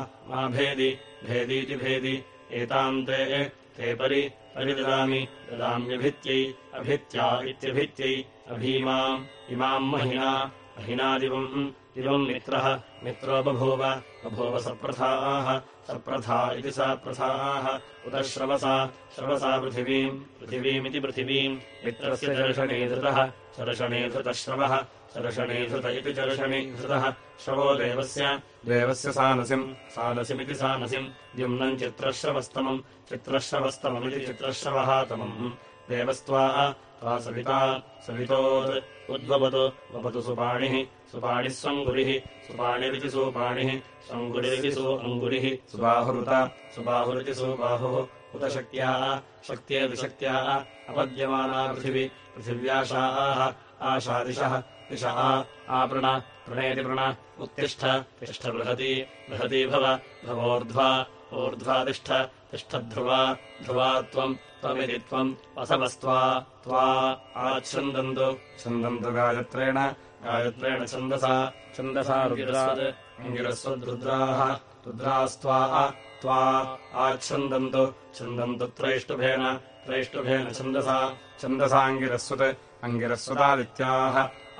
भेदि भेदीति भेदि एताम् ते ते परि परिददामि ददाम्यभित्यै अभित्या इत्यभित्यै अभीमाम् इमाम् महिना महिनादिवम् दिवम् मित्रः। मित्रो बभूव। बभूव सप्रथाः। सप्रथा इति सा प्रथाः। उत श्रवसा। श्रवसा पृथिवीम्। पृथिवीमिति पृथिवीम्। मित्रस्य चर्षणीधृतः चर्षणीधृतश्रवः चर्षणीधृत इति चर्षणीधृतः श्रवो देवस्य। देवस्य सानसिम्। सानसिमिति सानसिम्। द्युम्नम् चित्रश्रवस्तमम्। चित्रश्रवस्तममिति चित्रश्रवहातमम्। देवस्त्वा त्वा सविता। सवितोत्। उद्वपतु। वपतु सुपाणिः सुपाणिः स्वङ्गुरिः सुपाणिरिति सुपाणिः स्वङ्गुरिरिति सु अङ्गुरिः सुबाहुरुत सुबाहुरिति सुबाहुः उत शक्त्याः शक्त्येति शक्त्याः अपद्यमाना पृथिवी पृथिव्याशाः आशादिशः दिशः आपण प्रणेति प्रण उत्तिष्ठ तिष्ठ बृहती बृहती भव भवोर्ध्वा ऊर्ध्वातिष्ठ तिष्ठध्रुवा ध्रुवा त्वम् त्वमिति त्वम् वसवस्त्वा त्वा आच्छन्दन्तु छन्दन्तु गायत्रेण गायत्रेण छन्दसा छन्दसा रुद्रात् अङ्गिरस्वद्रुद्राः रुद्रास्त्वा त्वा आच्छन्दन्तु छन्दन्तु त्रैष्टुभेन त्रैष्टुभेन छन्दसा छन्दसाङ्गिरस्वत् अङ्गिरस्वतादित्याः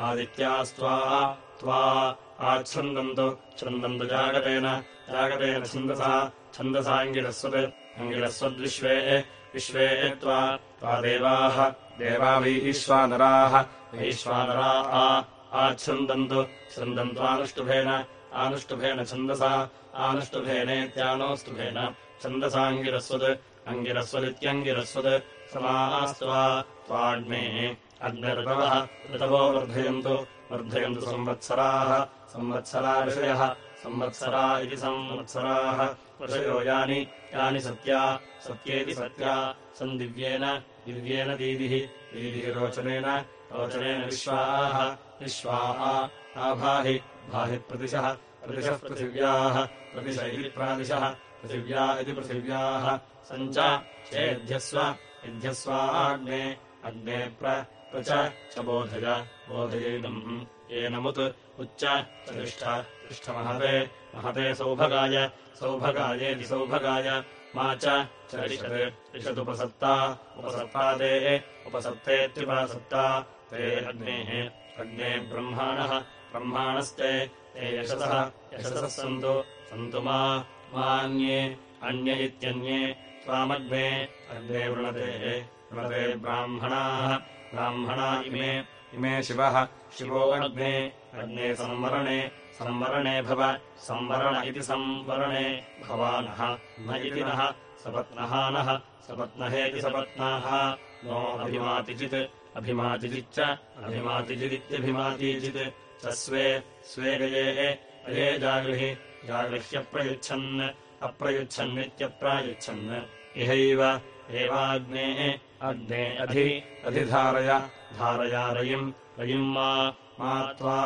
आदित्यास्त्वा त्वा आच्छन्दन्तु छन्दन्तु जागतेन जागतेन छन्दसा छन्दसाङ्गिरस्वत् अङ्गिरस्वद्विश्वे विश्वे त्वा त्वा देवाः देवा वैश्वानराः वैश्वानरा आच्छन्दन्तु। छन्दन्त्वानुष्टुभेन आनुष्टुभेन छन्दसा आनुष्टुभेनेत्यानोऽस्तुभेन। छन्दसाङ्गिरस्वत् अङ्गिरस्वदित्यङ्गिरस्वत् समास्त्वा त्वाग्ने अग्निर्तवः ऋतवो वर्धयन्तु। वर्धयन्तु संवत्सराः। संवत्सरा ऋषयः संवत्सरा इति संवत्सराः। ऋषयो यानि यानि सत्या सत्येति सत्या। सन्दिव्येन दिव्येन दीदिः दीदिः रोचनेन रोचनेन विश्वाः विश्वाः आभाहि। भाहि प्रतिशः प्रतिशः पृथिव्याः। प्रतिश इति प्रादिशः। पृथिव्या इति पृथिव्याः। सञ्च चेध्यस्व युध्यस्वाग्ने अग्ने। प्रच च। बोधय। बोधयेदम्। येनमुत्। उच्च। तिष्ठ तिष्ठमहते। महते सौभगाय। सौभगायेति सौभगाय। मा च। रिषदुपसत्ता उपसत्ता ते। उपसत्तेत्युपसत्ता ते अग्नेः अग्ने ब्रह्माणः ब्रह्माणस्ते ते यशसः यशसः सन्तु सन्तु मा मान्ये अन्य इत्यन्ये त्वामग्ने अग्ने वृणते वृणते ब्राह्मणाः ब्राह्मणा इमे इमे शिवः शिवो अग्ने अग्ने संवरणे संवरणे भव संवरण इति संवरणे भवानः न इति नः सपत्नः नः सपत्नहेति सपत्नाः नो अभिमातिचित् अभिमातिचिच्च अभिमातिचिदित्यभिमातिचित् च स्वे स्वे गये अये जागृहि जागृह्यप्रयुच्छन् अप्रयुच्छन्नित्यप्रायुच्छन् इहैव एवाग्नेः अग्ने अधि अधिधारय धारया रयिम् रयिम् मा त्वा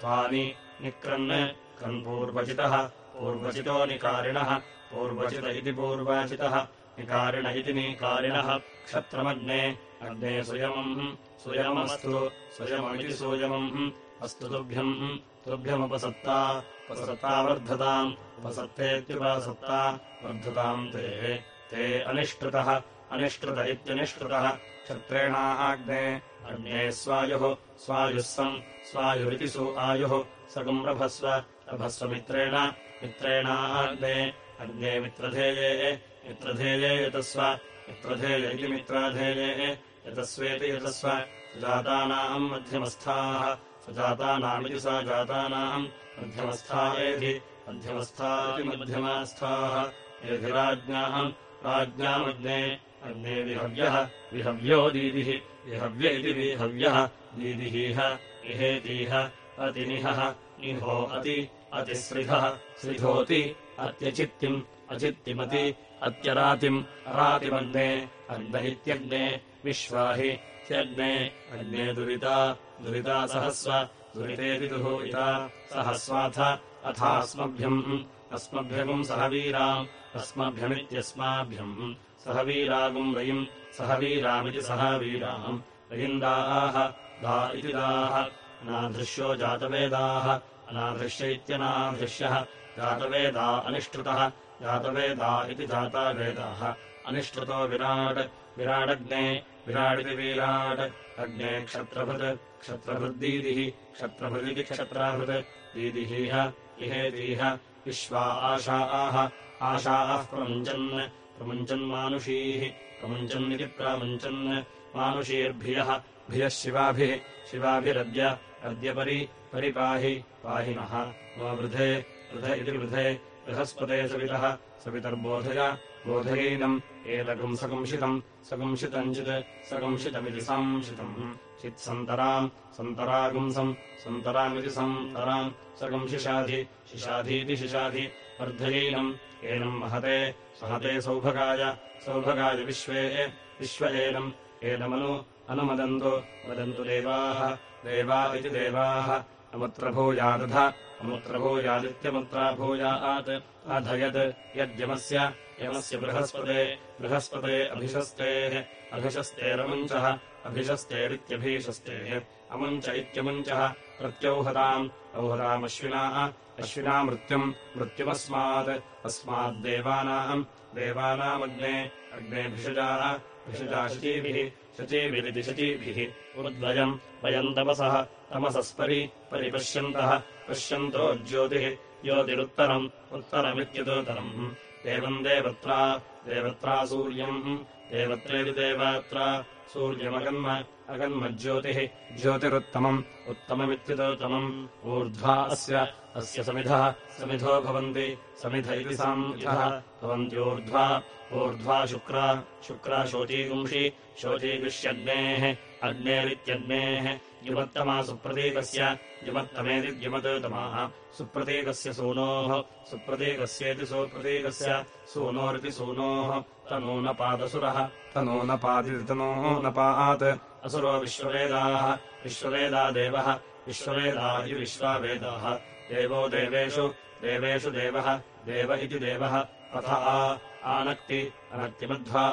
त्वानि निक्रन् क्रन्पूर्वचितः पूर्वचितो निकारिणः पूर्वचित इति पूर्वाचितः निकारिण इति निकारिणः क्षत्रमग्ने अग्ने सुयमम्। सुयमस्तु सुयममिति सूयमम्। अस्तु तुभ्यम्। तुभ्यमुपसत्ता। उपसत्ता वर्धताम्। उपसत्तेत्युपसत्ता। वर्धताम् ते। ते अनिष्टृतः। अनिष्टृत इत्यनिष्टृतः। क्षत्रेणाग्ने अग्ने स्वायुः। स्वायुः सम्। स्वायुरिति सु आयुः। सकम् रभस्व। रभस्वमित्रेण मित्रेणाग्ने अग्ने मित्रधेये मित्रधेये यतस्व। मित्रधेय इति मित्राधेये यतस्वेति यतस्व। सुजातानाम् मध्यमस्थाः। सुजातानामिति सा जातानाम् मध्यवस्था एधि मध्यवस्था इति मध्यमास्थाः। एधिराज्ञाम् राज्ञामग्ने। अग्ने विहव्यः। विहव्यो दीदिः। विहव्य इति विहव्यः। दीदिहीह इहेतीह अतिनिहः निहो अति अतिस्रिधः श्रिधोति अत्यचित्तिम् अचित्तिमति अत्यरातिम् अरातिमग्ने अग्न इत्यग्ने विश्वाहि ह्यग्ने अग्ने दुरिता दुरिता सहस्व दुरितेति दुहूरिता सहस्वाथ अथास्मभ्यम् अस्मभ्यगुम् सह वीराम् अस्मभ्यमित्यस्माभ्यम् सह वीरागुम् रयिम् सह वीरामिति सह वीराम् रयिन्दाः दा इति दाः अनाधृश्यो जातवेदाः अनाधृश्य इत्यनाधृश्यः जातवेदा अनिष्टृतः जातवेदा इति जाता वेदाः अनिष्टुतो विराट् विराडग्ने विराडिति वीराट्। अग्ने क्षत्रभृत्। क्षत्रभृद्दीदिः। क्षत्रभृदिति क्षत्राभृत् दीदिहीह इहेदीह विश्वा आशाः आशाः प्रमुञ्चन्। प्रमुञ्चन्मानुषीः प्रमुञ्चन्निति प्रामुञ्चन् मानुषीर्भियः। भियः शिवाभिः। शिवाभिरद्य। अद्यपरि परिपाहि। पाहि नः। नो वृधे वृध इति वृधे बृहस्पते सवितः सवितर्बोधय बोधयैनम् एतकम् सकंशितम् सकंशितम् चित् सकंशितमिति संशितम्। चित्सन्तराम् सन्तरागुंसम् सन्तरामिति सन्तराम् सकंशिषाधि शिशाधीति शिशाधि वर्धयैनम् एनम् महते सहते सौभगाय सौभगाय विश्वे विश्व एनम् एनमनु अनुमदन्तु वदन्तु देवाः देवा इति देवाः अमुत्र भूयादध अमुत्र भूयात् अधयत् यद्यमस्य यमस्य बृहस्पते। बृहस्पते अभिशस्तेः अभिशस्तेरमुञ्चः अभिशस्तेरित्यभीशस्तेः अमुञ्च इत्यमुञ्चः। प्रत्यौहताम्। औहतामश्विनाः। अश्विना मृत्युम्। मृत्युमस्मात्। अस्माद्देवानाम् देवानामग्ने। अग्ने भिषजाः। भिषजा शचीभिः। शचीभिरिति शचीभिः। उद्वयम्। वयम् तपसः तमसस्परि परिपश्यन्तः पश्यन्तो ज्योतिः ज्योतिरुत्तरम् उत्तरमित्युदोत्तरम् देवम् देवत्रा देवत्रा सूर्यम्। देवत्रेति देवात्रा सूर्यमगन्म अगन्मज्योतिः ज्योतिरुत्तमम् उत्तममित्युदोत्तमम्। ऊर्ध्वा अस्य अस्य समिधः समिधो भवन्ति समिध इति सामिधः भवन्त्यूर्ध्वा ऊर्ध्वा शुक्रा शुक्रा शोचीगुंषि शोचीगुष्यग्नेः अग्नेरित्यग्नेः युमत्तमा सुप्रतीकस्य युमत्तमेतिद्युमतमाः सुप्रतीकस्य सूनोः सुप्रतीकस्येति सुप्रतीकस्य सूनोरिति सूनोः। तनूनपादसुरः तनूनपादिति तनूनपात् असुरो विश्ववेदाः विश्ववेदा देवः विश्ववेदा इति विश्वावेदाः। देवो देवेषु देवेषु देवः देव इति देवः। आ आनक्ति अनक्तिमध्वा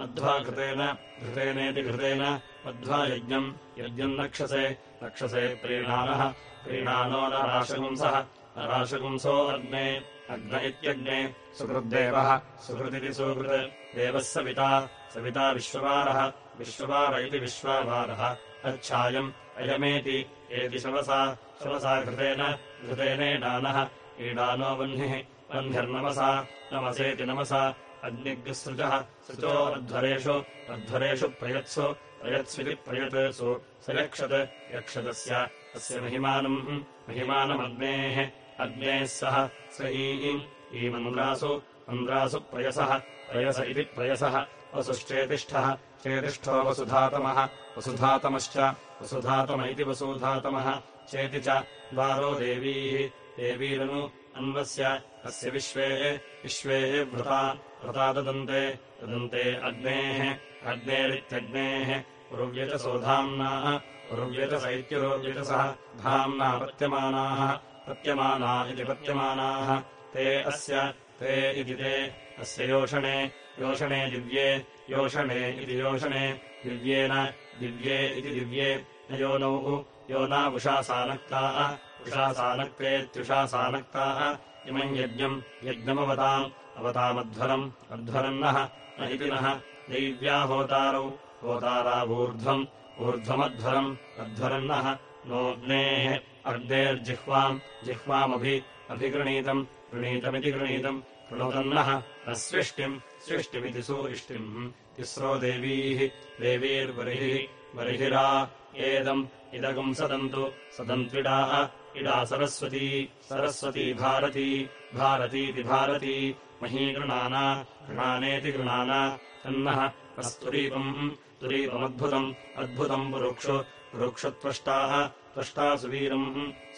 मध्वा घृतेन घृतेनेति घृतेन मध्वा यज्ञम् यज्ञम् नक्षसे नक्षसे प्रीणानः। प्रीणानो न राशगुंसः राशगुंसो अग्ने। अग्न इत्यग्ने सुहृद्देवः सुहृदिति सुहृत् देवः सविता। सविता विश्ववारः। विश्ववार इति विश्वावारः। अच्छायम्। अयमेति। एति शवसा। शवसा घृतेन। घृतेनेडानः ईडानो वह्निः। वह्निर्नमसा। नमसेति नमसा। अग्निग्सृजः सृजो। अध्वरेषु अध्वरेषु प्रयत्सु प्रयत्स्विति प्रयत्सु स यक्षत् यक्षतस्य अस्य महिमानम् महिमानमग्नेः अग्नेः सह स ईम् ईमन्द्रासु मन्द्रासु प्रयसः प्रयस इति प्रयसः वसुश्चेतिष्ठः चेतिष्ठो वसुधातमः वसुधातमश्च वसुधातम इति वसुधातमः चेति च द्वारो देवीः देवीरनु अन्वस्य अस्य विश्वे विश्वे व्रता व्रता ददन्ते ददन्ते अग्नेः अग्नेरित्यग्नेः उरुव्यजसो धाम्नाः उरुव्यजस इत्युरुव्यजसः धाम्ना पत्यमानाः पत्यमाना इति पत्यमानाः। ते अस्य, ते इति ते, अस्य योषणे योषणे दिव्ये, योषणे इति योषणे, दिव्येन दिव्ये इति दिव्ये। न योनौः योनावुषासानक्ताः उषासानक्तेत्युषासानक्ताः इमम् यज्ञम् यज्ञमवताम्, अवतामध्वरम्, अध्वरन्नः, न इति नः। दैव्या होतारौ होतारावूर्ध्वम् ऊर्ध्वमध्वरम् अध्वरन्नः नोऽग्नेः अग्नेर्जिह्वाम् जिह्वामभि अभिगृणीतम् गृणीतमिति गृणीतम् कृणोतन्नः न सृष्टिम् सृष्टिमिति सुरिष्टिम्। तिस्रो देवीः देवीर्बर्हिः बर्हिरा एदम् इदगम् सदन्तु सदन्त्विडाः इडा सरस्वती सरस्वती भारती भारतीति भारती महीगृणाना गृणानेति गृणाना तन्नः कस्तुरीपम् तुरीपमद्भुतम् अद्भुतम् पुरुक्षु पुरुक्षत्वष्टाः त्वष्टा सुवीरम्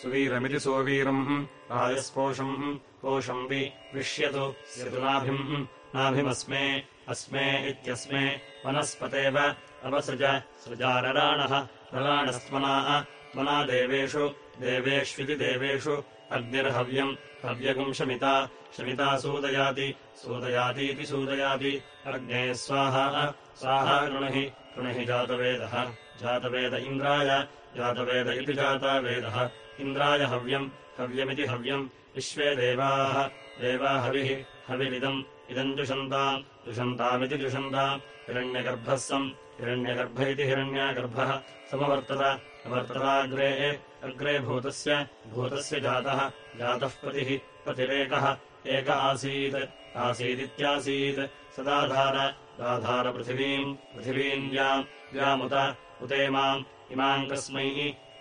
सुवीरमिति सुवीरम् राजस्पोषम् पोषम् वि विष्यतु यतुनाभिम् नाभिमस्मे अस्मे इत्यस्मे वनस्पतेव अवसृज सृजारराणः रराणस्त्वनाः त्वना देवेषु देवेष्विति देवेषु अग्निर्हव्यम्। हव्यगुम् शमिता। शमिता सूदयाति। सूदयातीति सूदयाति। अग्ने स्वाहा। स्वाहा गृणहि। गृणहि जातवेदः। जातवेद इन्द्राय। जातवेद इति जातावेदः। इन्द्राय हव्यम्। हव्यमिति हव्यम्। विश्वे देवाः। देवा हविः। हविरिदम्। इदम् जुषन्ताम् जुषन्तामिति जुषन्ताम् हिरण्यगर्भः सम्। हिरण्यगर्भ इति हिरण्यागर्भः। समवर्तत। अवर्तताग्रे अग्रे भूतस्य भूतस्य जातः जातः पतिः पतिरेकः एक आसीत् आसीदित्यासीत् सदाधार दाधारपृथिवीम् पृथिवीम् याम् यामुत उतेमाम् इमाम् कस्मै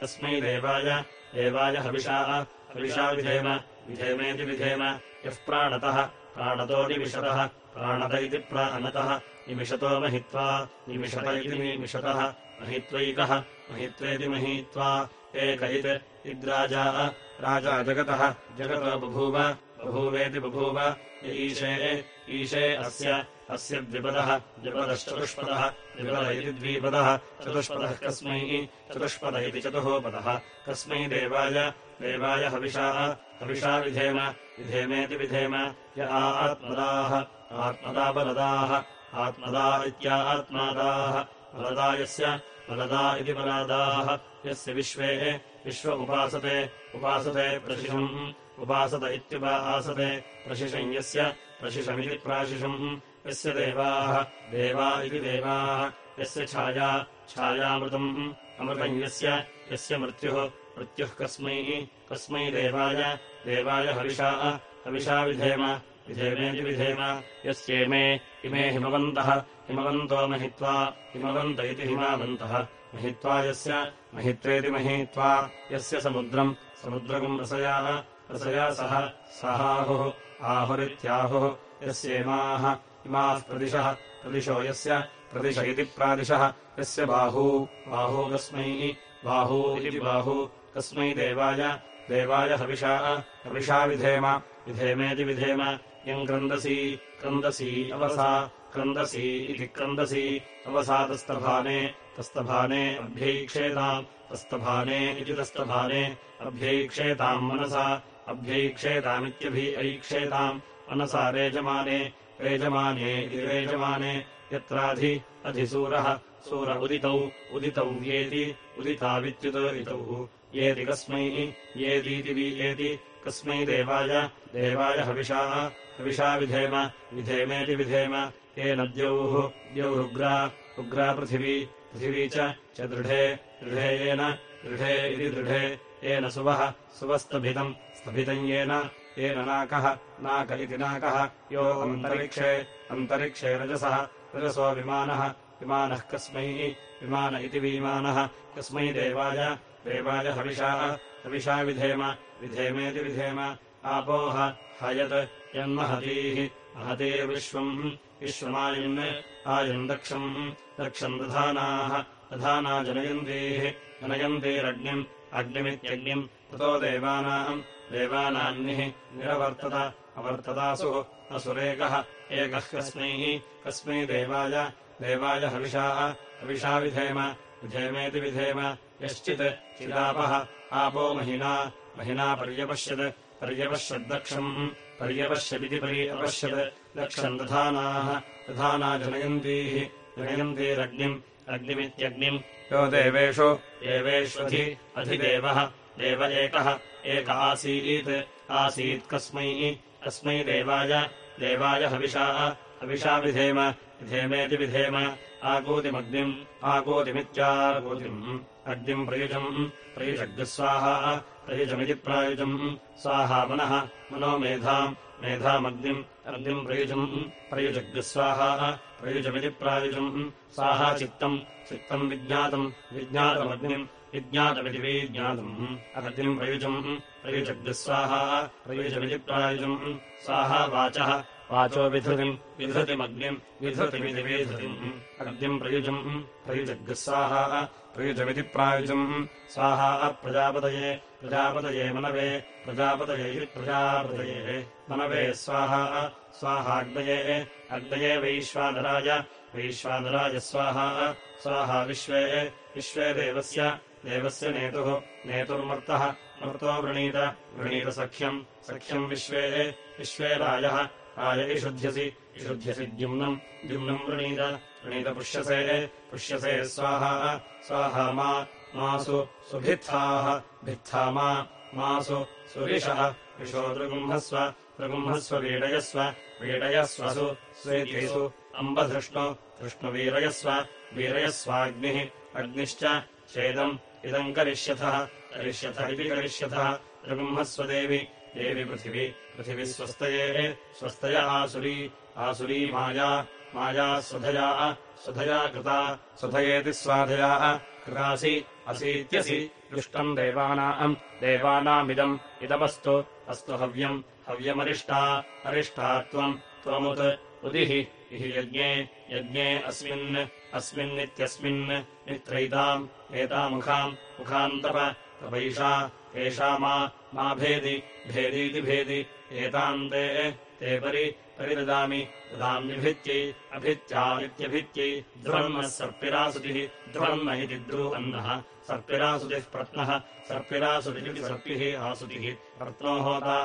कस्मै देवाय देवाय हविषाः हविषा विधेम विधेमेति विधेम यः प्राणतः प्राणतो निमिषतः प्राणत इति प्राणतः निमिषतो महित्वा निमिषत इति निमिषतः महित्वैकः महित्वेति महीत्वा एक इद्राजा राजा जगतः, जगतो बभूव, बभूवेति बभूव, ईशे ईशे अस्य अस्य द्विपदः द्विपदश्चतुष्पदः द्विपद इति द्विपदः, चतुष्पदः कस्मै, चतुष्पद इति चतुःपदः, कस्मै देवाय देवाय हविषाः, हविषा विधेम, विधेमेति विधेम, य आत्मदाः आत्मदाबलदाः आत्मदा इत्या आत्मादाः बलदा यस्य, बलदा इति बलादाः यस्य विश्वे विश्व उपासते उपासते प्रशिषम् उपासत इत्युपासते प्रशिषम् यस्य प्रशिषमिति प्राशिषम् यस्य देवाः देवा इति देवाः यस्य छाया छायामृतम् अमृतम् यस्य यस्य मृत्युः मृत्युः कस्मै कस्मै देवाय देवाय हविषा हविषा विधेम विधेमेति विधेम यस्येमे इमे हिमवन्तः हिमवन्तो महित्वा हिमवन्त इति हिमावन्तः महित्वा यस्य महित्वेति महित्वा यस्य समुद्रम् समुद्रकम् रसयाः, रसया सह, सहाहुः, आहुरित्याहुः यस्येमाः इमाः प्रदिशः, प्रदिशो यस्य, प्रदिश इति प्रादिशः, यस्य बाहू बाहू कस्मै, बाहू इति बाहू, कस्मै देवाय देवाय हविषा हविषा विधेम, विधेमेति विधेम, यम् क्रन्दसी क्रन्दसी अवसा, क्रन्दसी इति क्रन्दसी अवसा तस्तभाने अभ्यैक्षेताम् तस्तभाने इति तस्तभाने अभ्यैक्षेताम् मनसा अभ्यैक्षेतामित्यभि ऐक्षेताम् मनसा रेजमाने रेजमाने इति रेजमाने यत्राधि अधिसूरः सूर उदितौ उदितौ येति उदितावित्युदितौ येति कस्मै येतीति वियेति कस्मै देवाय देवाय हविषा हविषा विधेम विधेमेति विधेम येन द्यौः द्यौरुग्रा उग्रा पृथिवी पृथिवी च दृढे दृढे येन दृढे इति दृढे येन सुवः सुवस्तभितम् स्तभितम् येन येन नाकः नाक इति नाकः यो अन्तरिक्षे अन्तरिक्षे रजसः रजसो विमानः विमानः कस्मै विमान इति विमानः कस्मै देवाय देवाय हविषा हविषा विधेम विधेमेति विधेम आपोह हयत् यन्महतीः महतीर्विश्वम् विश्वमायन् आयम् दक्षम् दक्षम् दधानाः दधाना जनयन्तीः जनयन्तीरग्निम् अग्निमित्यग्निम् ततो देवानाम् देवानान्निः निरवर्तत अवर्ततासुः असुरेकः एकः कस्मै कस्मै देवाय देवाय हविषाः हविषा विधेम विधेमेति विधेम यश्चित् चिदापः आपो महिना महिना पर्यपश्यत् पर्यपश्यद्दक्षम् पर्यपश्यदिति दक्षम् दधानाः दधाना जनयन्तीः जनयन्तीरग्निम् अग्निमित्यग्निम् यो देवेषु। देवेष्वधि अधिदेवः देव एकः एक आसीत्। आसीत् कस्मै कस्मै देवाय देवाय हविषाः हविषा विधेम विधेमेति विधेम। आकूतिमग्निम् आकूतिमित्याकूतिम् अग्निम् प्रयुजम्। प्रयुजग्स्वाहा प्रयुजमिति प्रायुजम्। स्वाहा मनः। मनो मेधाम्। मेधामग्निम्। अग्निम् प्रयुजम्। प्रयुजग्स्वाहा प्रयुजमिति प्रायुजम्। स्वाहा चित्तम्। चित्तम् विज्ञातम्। विज्ञातमग्निम्। विज्ञातमिति विज्ञातम्। अग्निम् प्रयुजम्। प्रयुजग्स्वाहा प्रयुजमिति प्रायुजम्। स्वाहा वाचः वाचो विधृतिम् विधृतिमग्निम् विधृतिमिति विधृतिम् अग्निम् प्रयुजम् प्रयुजग्स्वाहा प्रयुजमिति प्रायुजम्। स्वाहा प्रजापतये प्रजापतये मनवे प्रजापतये प्रजापतये। मनवे स्वाहा स्वाहाग्नये अग्नये वैश्वानराय वैश्वानराय स्वाहा स्वाहा विश्वे विश्वे देवस्य देवस्य नेतुः नेतुर्मर्तः, मर्तो वृणीत वृणीतसख्यम् सख्यम्। विश्वे विश्वे रायः। राय इषुध्यसि इषुध्यसि द्युम्नम्। द्युम्नम् वृणीत वृणीतपुष्यसे पुष्यसे स्वाहा। स्वाहा मा, मासु सुभित्थाः। भित्था मा, मासु सुरिषः विशो दृगुम्हस्व प्रगुम्हस्व वीडयस्व वीडयस्वसु स्वेतिषु अम्बधृष्णु। धृष्णुवीरयस्व वीरयस्वाग्निः, अग्निश्च चेदम् इदम् करिष्यथः करिष्यथ इति करिष्यथः। प्रगुम्हस्व देवि पृथिवी पृथिवी स्वस्तये स्वस्तय आसुरी आसुरी माया माया स्वधया स्वधया कृता स्वधयेति स्वाधया कृतासि असीत्यसि दृष्टम् देवानाम् देवानामिदम् इदमस्तु अस्तु हव्यम् हव्यमरिष्टा अरिष्टा त्वम् त्वमुत् उदिः इहि यज्ञे यज्ञे अस्मिन् अस्मिन्नित्यस्मिन् नित्रैताम् एतामुखाम् मुखान्तप तपैषा एषा मा भेदि भेदीति भेदि एतान्ते ते परि परिददामि ददाम्यभित्यै अभित्या इत्यभित्यै ध्रुवन्नः सर्पिरासुतिः ध्रुवन्न इति ध्रुवन्नः सर्पिरासुतिः प्रत्नः सर्पिरासुतिरिति सर्पिः आसुतिः प्रत्नो होता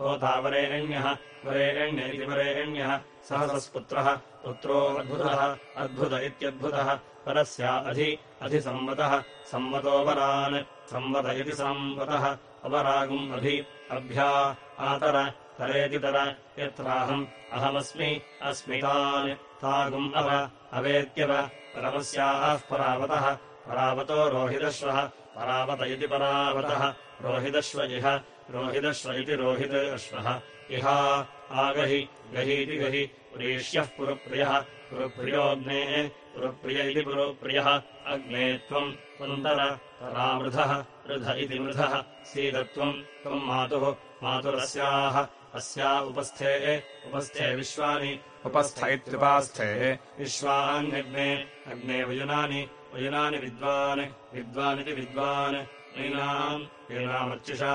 होता वरेण्यः वरेण्य इति वरेण्यः सहसस्पुत्रः पुत्रोऽद्भुतः अद्भुत इत्यद्भुतः परस्या अधि अधिसंवतः संवतोपरान् संवत इति संवतः अपरागुम् अभि। अभ्या आतर तरेतितर यत्राहम्। अहमस्मि अस्मि तान् तागुम् अव अवेत्यव परमस्याः परावतः। परावतो रोहिदश्वः परावत इति परावतः। रोहिदश्व इह रोहिदश्व इति रोहित अश्वः इहा आगहि गहीति गहि पुरीष्यः पुरुप्रियः पुरुप्रियोऽग्नेः पुरुप्रिय इति पुरुप्रियः अग्ने त्वम् त्वन्दर तरामृधः वृध इति मृधः सीदत्वम् त्वम् मातुः मातुरस्याः अस्या उपस्थे उपस्थे विश्वानि उपस्थ इत्युपास्थे विश्वान्यग्ने अग्ने वयुनानि वयुनानि विद्वान् विद्वानिति विद्वान् लीनाम् लीनामर्चिषा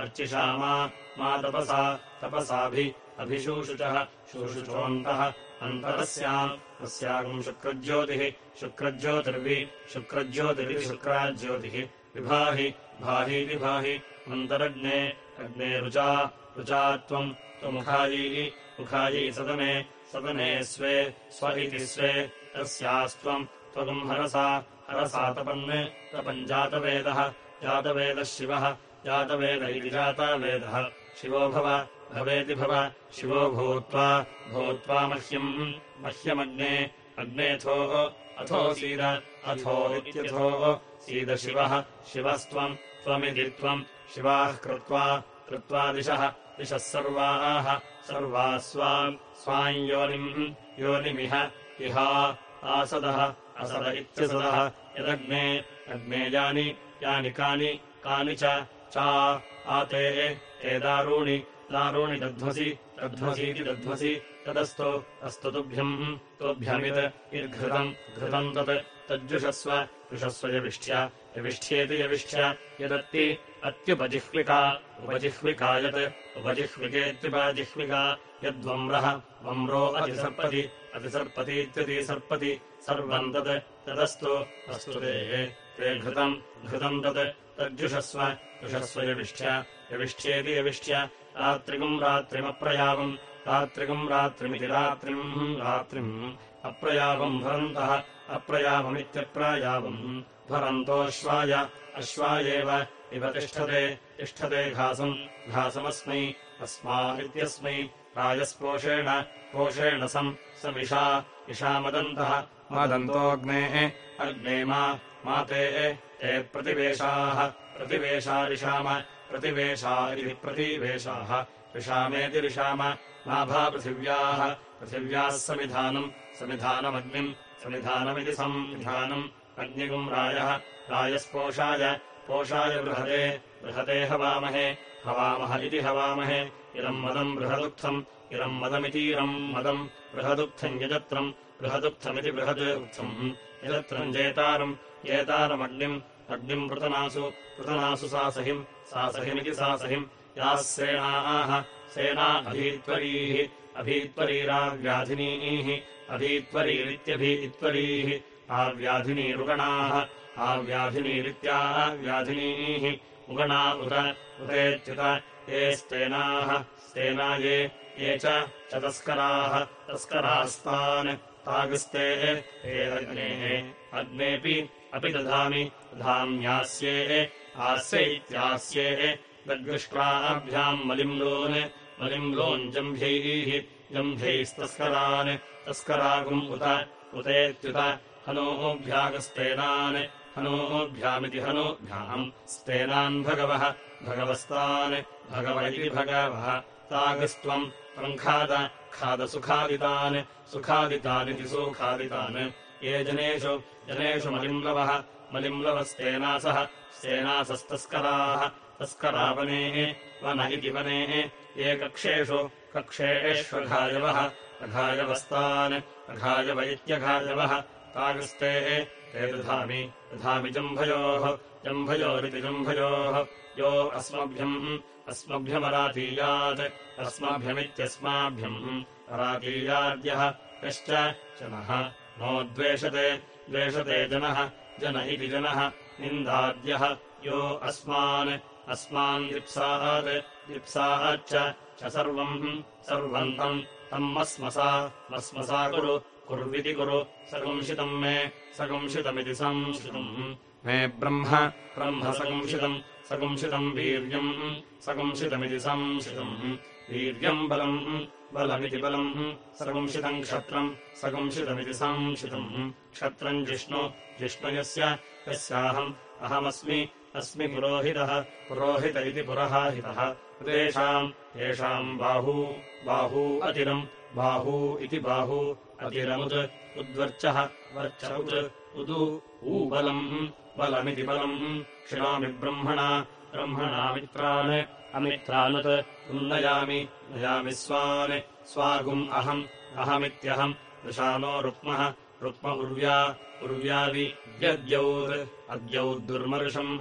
अर्चिषा मा तपसा तपसाभि अभिशूषुचः शूषुचोऽन्तः अन्तरस्याम् तस्यागम् शुक्रज्योतिः शुक्रज्योतिर्वि शुक्रज्योतिरिति शुक्राज्योतिः। विभाहि भाहीति भाहि अन्तरग्ने अग्ने रुचा रुचा त्वम् त्वमुखायी मुखायी सदने सदने स्वे स्व इति स्वे तस्यास्त्वम् त्वगम् हरसा हरसा तपन् तपञ्जातवेदः जातवेदः शिवः जातवेद इति जातावेदः। शिवो भव भवेति भव शिवो भूत्वा भूत्वा मह्यम् मह्यमग्ने अग्नेऽथो अथो सीद अथो इत्यथो सीदशिवः शिवस्त्वम् त्वमिति त्वम् शिवाः कृत्वा कृत्वा दिशः दिशः सर्वाः सर्वाः स्वाम् स्वाम् योनिम् योनिमिह इहा आसदः असद इत्यसदः यदग्ने अग्ने यानि यानि कानि कानि च चा आते ते दारूणि दारूणि दध्वसि, दध्वसीति दध्वसि, तदस्तु, अस्तु तुभ्यम्, तुभ्यमित्, इर्घृतम्, घृतम् तत्, तज्जुषस्व, जुषस्व यविष्ठ्य, यविष्ठ्येति यविष्ठ्य, यदत्ति, अत्युपजिह्विका, उपजिह्विका यत्, उपजिह्विकेत्युपजिह्विका, यद्वम्रः, वम्रो अतिसर्पति अतिसर्पतीत्यतिसर्पति सर्वम् तत्, तदस्तु, अस्तु ते ते घृतम् घृतम् तत्, तज्जुषस्व, जुषस्व यविष्ठ्य, यविष्ठ्येति यविष्ठ्य रात्रिगुम् रात्रिमप्रयावम् रात्रिगुम् रात्रिमिति रात्रिम् रात्रिम्। अप्रयावम् भरन्तः अप्रयावमित्यप्रायावम् भरन्तोऽश्वाय अश्वायेव इव तिष्ठते तिष्ठते घासम्। घासमस्मै अस्मा इत्यस्मै राजस्पोषेण पोषेण सम् स विषा इषामदन्तः मदन्तोऽग्नेः अग्ने मा ते प्रतिवेशाः। प्रतिवेशारिषाम प्रतिवेशा इति प्रतिवेशाः। ऋषामेति ऋषाम नाभा पृथिव्याः। पृथिव्याः समिधानम् समिधानमग्निम् समिधानमिति संविधानम्। अग्निगुम् रायः रायस्पोषाय पोषाय बृहते। बृहते हवामहे हवामः इति हवामहे। इदम् मदम् बृहदुक्थम् इदम् मदमितीरम् मदम् बृहदुक्थम् यजत्रम् बृहदुक्थमिति बृहद् उक्थम्। यजत्रम् जेतारम् एतारमग्निम् अग्निम् पृतनासु पृतनासु सासहिम् सासहिमिति सासहिम् याः सेनाः। सेना अभीत्वरीः अभीत्वरीराव्याधिनीः अभीत्वरीरित्यभीत्वरीः आव्याधिनीरुगणाः। आव्याधिनीरित्याव्याधिनीः। उगणा उत। उतेत्युत ये स्तेनाः स्तेना ये। ये च। तस्कराः तस्करास्तान्। तागस्ते। ते अग्नेः। अग्नेऽपि अपि दधामि। दधाम्यास्ये आस्ये इत्यास्ये मलिम्लोन् मलिम् लोम् जम्भ्यैः जम्भ्यैस्तस्करान् तस्करागुम् उत उतेत्युत हनोभ्यागस्तेनान् हनोभ्यामिति हनोभ्याम् स्तेनान् भगवः भगवस्तान् भगव इति भगवः तागस्त्वम् त्वङ्खाद खादसुखादितान् सुखादितानिति सुखादितान्। ये जनेषु जनेषु मलिम्लवः मलिम्लवस्तेनासः स्तेनासस्तस्कराः तस्करावने वन इति वने ये कक्षेषु कक्षेष्वघायवः। अघायवस्तान् अघायव इत्यघायवः तागस्ते ते दधामि दधामि जम्भयोः जम्भयोरिति जम्भयोः। यो अस्मभ्यम् अस्मभ्यमरातीयात् अस्मभ्यमित्यस्माभ्यम्। अरातीयाद्यः यश्च जनः। नो द्वेषते द्वेषते जनः जन इति जनः निन्दाद्यः। यो अस्मान्। अस्मान् लिप्सात् लिप्साच्च च सर्वम्। सर्वम् तम् तम् मस्मसा। मस्मसा कुरु। कुर्विति कुरु। सगंशितम् मे। सगंशितमिति संशितम्। मे ब्रह्म। ब्रह्म सगंशितम्। सगंशितम् वीर्यम्। सगंशितमिति संशितम्। वीर्यम् बलम्। बलमिति बलम्। सगंशितम् क्षत्रम्। सगंशितमिति संशितम्। क्षत्रम् जिष्णु। जिष्णुयस्य यस्याहम् अहमस्मि अस्मि पुरोहितः पुरोहित इति पुरहाहितः। तेषाम् येषाम् बाहू बाहू अतिरम् बाहू इति बाहू अतिरमुत् उद्वर्चः वर्च उत् उदु ऊबलम् बलमिति बलम्। क्षिणामि ब्रह्मणा ब्रह्मणा मित्रान् अमित्रानुत् उन्नयामि नयामि स्वान्। स्वागुम् अहम् अहमित्यहम् दशानो रुक्मः रुक्म उर्व्या उर्व्यावि व्यद्यौत् अद्यौद्दुर्मर्षम्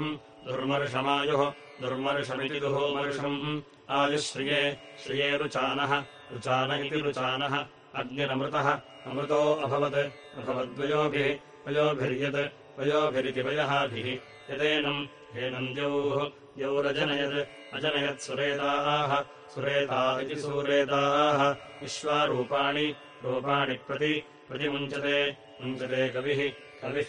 दुर्मर्षमायुः दुर्मर्षमिति दुहोमर्षम्। आयुश्रिये श्रिये रुचानः रुचान इति रुचानः अग्निरमृतः अमृतो अभवत् अभवद्वयोभिः वयोभिर्यत् वयोभिरिति वयहाभिः। यदेनम् एनम् द्यौः द्यौरजनयत् अजनयत् सुरेताः सुरेता इति सूरेताः। विश्वारूपाणि रूपाणि प्रति प्रतिमुञ्चते मुञ्चते कविः कविः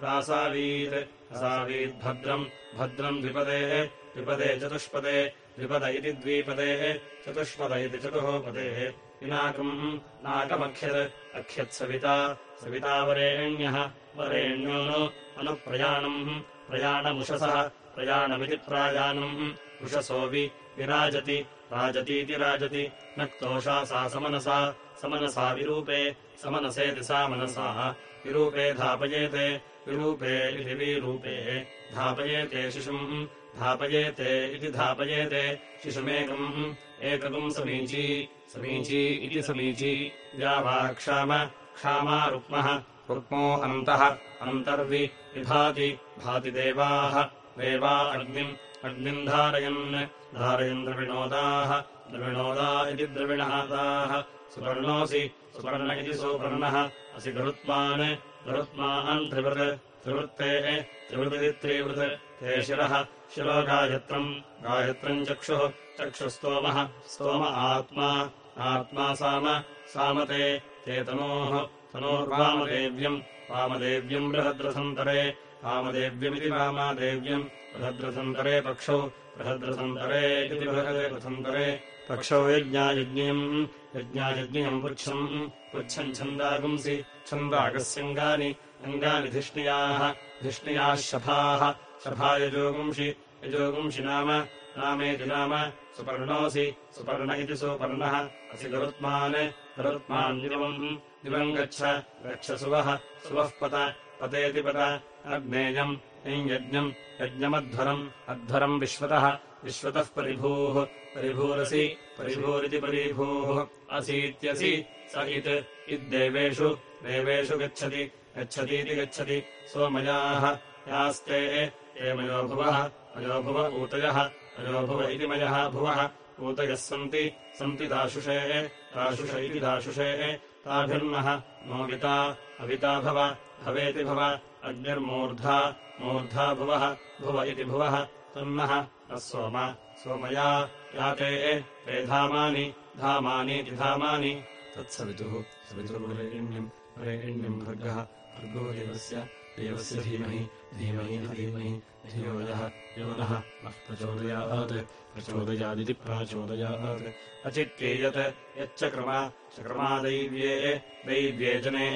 प्रासावीत् असावीद्भद्रम् भद्रम् द्विपदेः। द्विपदे चतुष्पदे। द्विपद इति द्विपदेः। चतुष्पद इति चतुःपदेः। पिनाकम् नाकमख्यत्। अख्यत्सविता सवितावरेण्यः वरेण्यो। नो अनुप्रयाणम्। प्रयाणमुषसः। प्रयाणमिति प्रायाणम् उषसोऽपि विराजति। राजतीति राजति। नक्तोषा सा समनसा समनसा विरूपे समनसेति सा मनसा। विरूपे धापयेते विरूपे इति विरूपे। धापयेते शिशुम् धापयेते इति धापयेते। शिशुमेकम् एककम् समीची समीची इति समीची। व्यावाक्षाम क्षामा रुक्मः रुक्मो अन्तः अन्तर्वि विभाति भाति देवाः। देवा अग्निम् अग्निम् धारयन् धारयन् द्रविणोदाः द्रविणोदा इति द्रविणादाः सुपर्णोऽसि सुपर्ण इति सुपर्णः असि गरुत्मान् गरुत्मान् त्रिवृत् त्रिवृत्तेः त्रिवृदिति त्रिवृत् ते शिरः शिरो गायत्रम् गायत्रम् चक्षुः चक्षुस्तोमः स्तोम आत्मा आत्मा साम सामते ते तनोः तनोर्वामदेव्यम् वामदेव्यम् बृहद्रसन्तरे वामदेव्यमिति वामादेव्यम् बृहद्रसन्तरे पक्षौ बृहद्रसन्तरे इति बृहद्रसन्तरे पक्षौ यज्ञायज्ञम् यज्ञायज्ञम् पुच्छम् पुच्छम् छन्दागुंसि। छन्दागस्यङ्गानि। अङ्गानि धिष्णियाः। शफाः शफायजोगुंषि यजोगुंषि नाम। नामेति नाम। सुपर्णोऽसि। सुपर्ण इति सुपर्णः। असि गरुत्मान्। गरुत्मान् दिवम्। गच्छ। गच्छ सुवः। सुवः पत। पतेति पत। अग्नेयम्। यज्ञम्। यज्ञमध्वरम्। अध्वरम् विश्वतः। विश्वतः परिभूः परिभूरसि परिभूरिति परिभूः असीत्यसि स इत् इद्देवेषु देवेषु गच्छति गच्छतीति गच्छति सोमयाः यास्ते ये मयो भुवः मयो भुव ऊतयः मयो भुव इति मयः भुवः ऊतयः सन्ति सन्ति दाशुषे दाशुष इति दाशुषे ताभिर्नः मोविता अविता भव भवेति भव अग्निर्मूर्धा मूर्धा भुवः भुव इति भुवः तन्नः न सोम सोमया याते ते धामानि धामानीति धामानि। तत्सवितुः सवितुर्वरेण्यम् वरेण्यम् भर्गः। भर्गो देवस्य देवस्य धीमहि धीमहि धीमहि धियो यः यो नः नः प्रचोदयात् प्रचोदयादिति प्राचोदयात्। अचित्येयत् यच्चक्रम चक्रमादैव्ये दैव्ये जने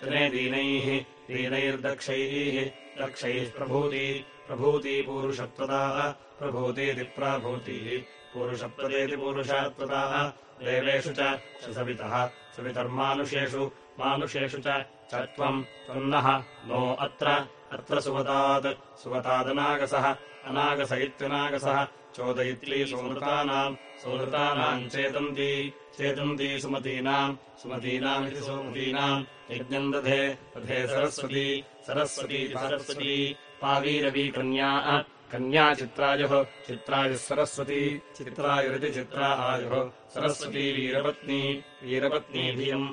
जने दीनैः दीनैर्दक्षैः दक्षैः प्रभूति प्रभूति पूरुषत्वता प्रभूतीति प्राभूतिः पूरुषत्वतेति पूरुषत्वता देवेषु च सवितः सवितर्मानुषेषु मानुषेषु च त्वम्। त्वन्नः। नो अत्र। अत्र सुवतात्। सुवतादनागसः अनागस इत्यनागसः चोदयित्री सुमृतानाम्। सुमृतानाम् चेतन्ती। चेतन्ती सुमतीनाम्। सुमतीनामिति सुमतीनाम्। यज्ञम् दधे। दधे सरस्वती। सरस्वती सरस्वती। पावीरवी कन्या चित्रायुः चित्रायुः सरस्वती चित्रायुरिति चित्रा आयुः सरस्वती वीरपत्नी वीरपत्नी धियम्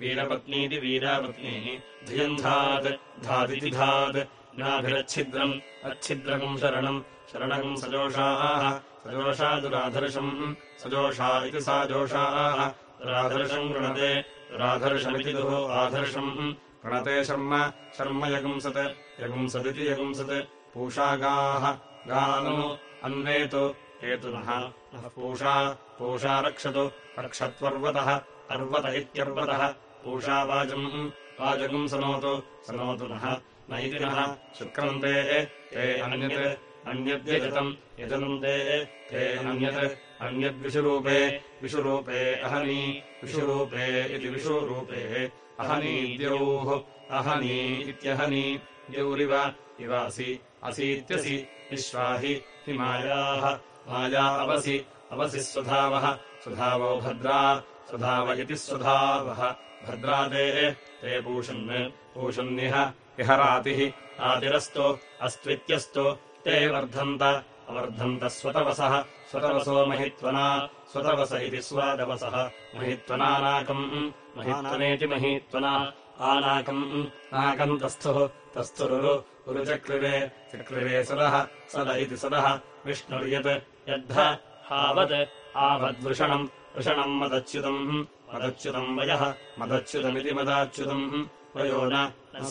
वीरपत्नीति वीरापत्नी धियम् धात् धादिति धात् नाभिरच्छिद्रम् अच्छिद्रकम् शरणम् शरणकम् सजोषाः सजोषा दुराधर्षम् सजोषा इति सा जोषाः दुराधर्षम् गृणते दुराधर्षमिति दुः आधर्षम् गृणते शर्म शर्म यगुंसत् यगुंसदिति यगुंसत् पूषागाः अन्वेतु हेतु नः पूषा रक्षतु रक्षत्वर्वतः अर्वत इत्यर्वतः पूषा वाजम् वाजगम् सनोतु सनोतु नः न इति नः शुक्रन्ते ते अन्यत् अन्यद्यजतम् यजन्ते ते अन्यत् अन्यद्विषुरूपे विषुरूपे अहनी विषुरूपे इति विषुरूपे अहनी द्यौः अहनी इत्यहनी द्यौरिव इवासि असीत्यसि विश्वाहि हि मायाः। माया अवसि अवसि स्वधावः स्वधावो भद्रा स्वधाव इति स्वधावः भद्रा ते ते पूषन् पूषन्निह इह रातिः। रातिरस्तु अस्त्वित्यस्तु ते वर्धन्त। अवर्धन्त स्वतवसः स्वतवसो महित्वना। स्वतवस इति स्वादवसः। महित्वनानाकम् महित्वनेति महीत्वना। आनाकम् नाकम् तस्थुः तस्थुरुरु उरुचक्रिरे चक्रिरे सदः सद इति सदः। विष्णुर्यत् यद्ध हावत् आवद्वृषणम् वृषणम् मदच्युतम्। मदच्युतम् वयः मदच्युतमिति मदाच्युतम्। वयो न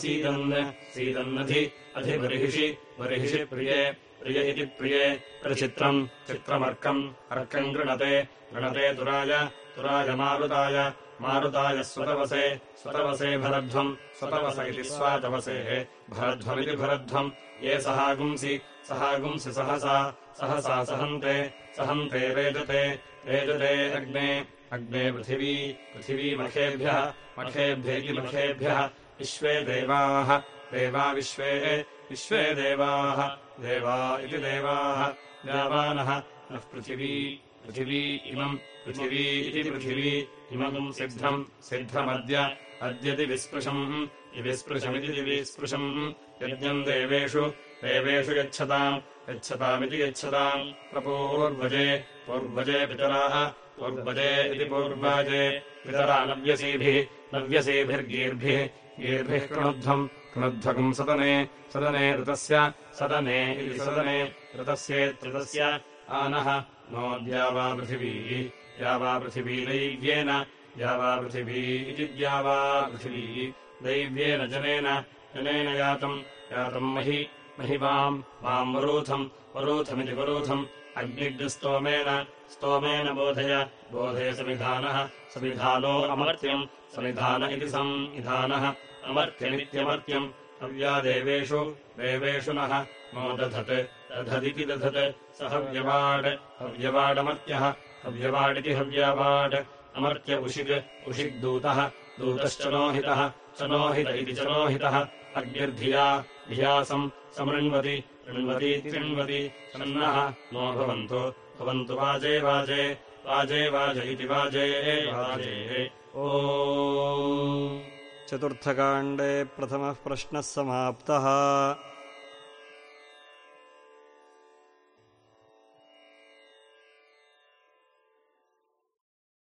सीदन् सीदन्नधि अधिबर्हिषि बर्हिषि प्रिये प्रिय इति प्रिये। प्रचित्रम् चित्रमर्कम् अर्कम् गृणते गृणते तुराय मारुताय मारुताय स्वतवसे स्वतवसे भरध्वम्, स्वतवस इति स्वातवसे। भरध्वमिति भरध्वम्। ये सहागुंसि सहागुंसि सहसा सहसा सहन्ते सहन्ते रेजते रेजते अग्ने अग्ने पृथिवी पृथिवी मखेभ्यः मखेभ्येति मखेभ्यः। विश्वे देवाः, देवा विश्वे विश्वे देवाः, देवा इति देवाः। देवानः नः पृथिवी पृथिवी इमम्। पृथिवी इति पृथिवी इमम् सिद्धम् सिद्धमद्य अद्यति विस्पृशम्। विस्पृशमिति विस्पृशम् यज्ञम् देवेषु देवेषु गच्छताम् यच्छतामिति यच्छताम्। प्रपूर्वजे पूर्वजे पितराः पूर्वजे इति पूर्वाजे। पितरा नव्यसीभिः नव्यसीभिर्गीर्भिः गीर्भिः कृणुध्वम् कृणुध्वकम् सदने सदने ऋतस्य सदने इति सदने ऋतस्येत्ऋतस्य आनः नोऽद्या वा पृथिवी या वा पृथिवी दैव्येन या वा पृथिवी इति द्या वा पृथिवी दैव्येन जनेन जनेन यातम् यातम् महि महि वाम् वाम् वरूथम् वरूथमिति वरूथम्। अग्निग्स्तोमेन स्तोमेन बोधय बोधय समिधानः समिधानो अमर्त्यम् समिधान इति संविधानः अमर्त्यमित्यमर्त्यम् हव्या देवेषु देवेषु नः। नो दधत् दधदिति दधत् स हव्यवाड् हव्यवाडमर्त्यः हव्यवाडिति हव्यावाड् अमर्त्य उषिग् उषिग्दूतः दूतश्चनोहितः चनोहित इति चनोहितः अग्निर्धिया धियासम् समृण्वति ऋण्वतीति ऋण्वति सन्नः नो भवन्तु भवन्तु वाजे वाजे वाजे वाज इति वाजे वाजे। ओ। चतुर्थकाण्डे प्रथमः प्रश्नः समाप्तः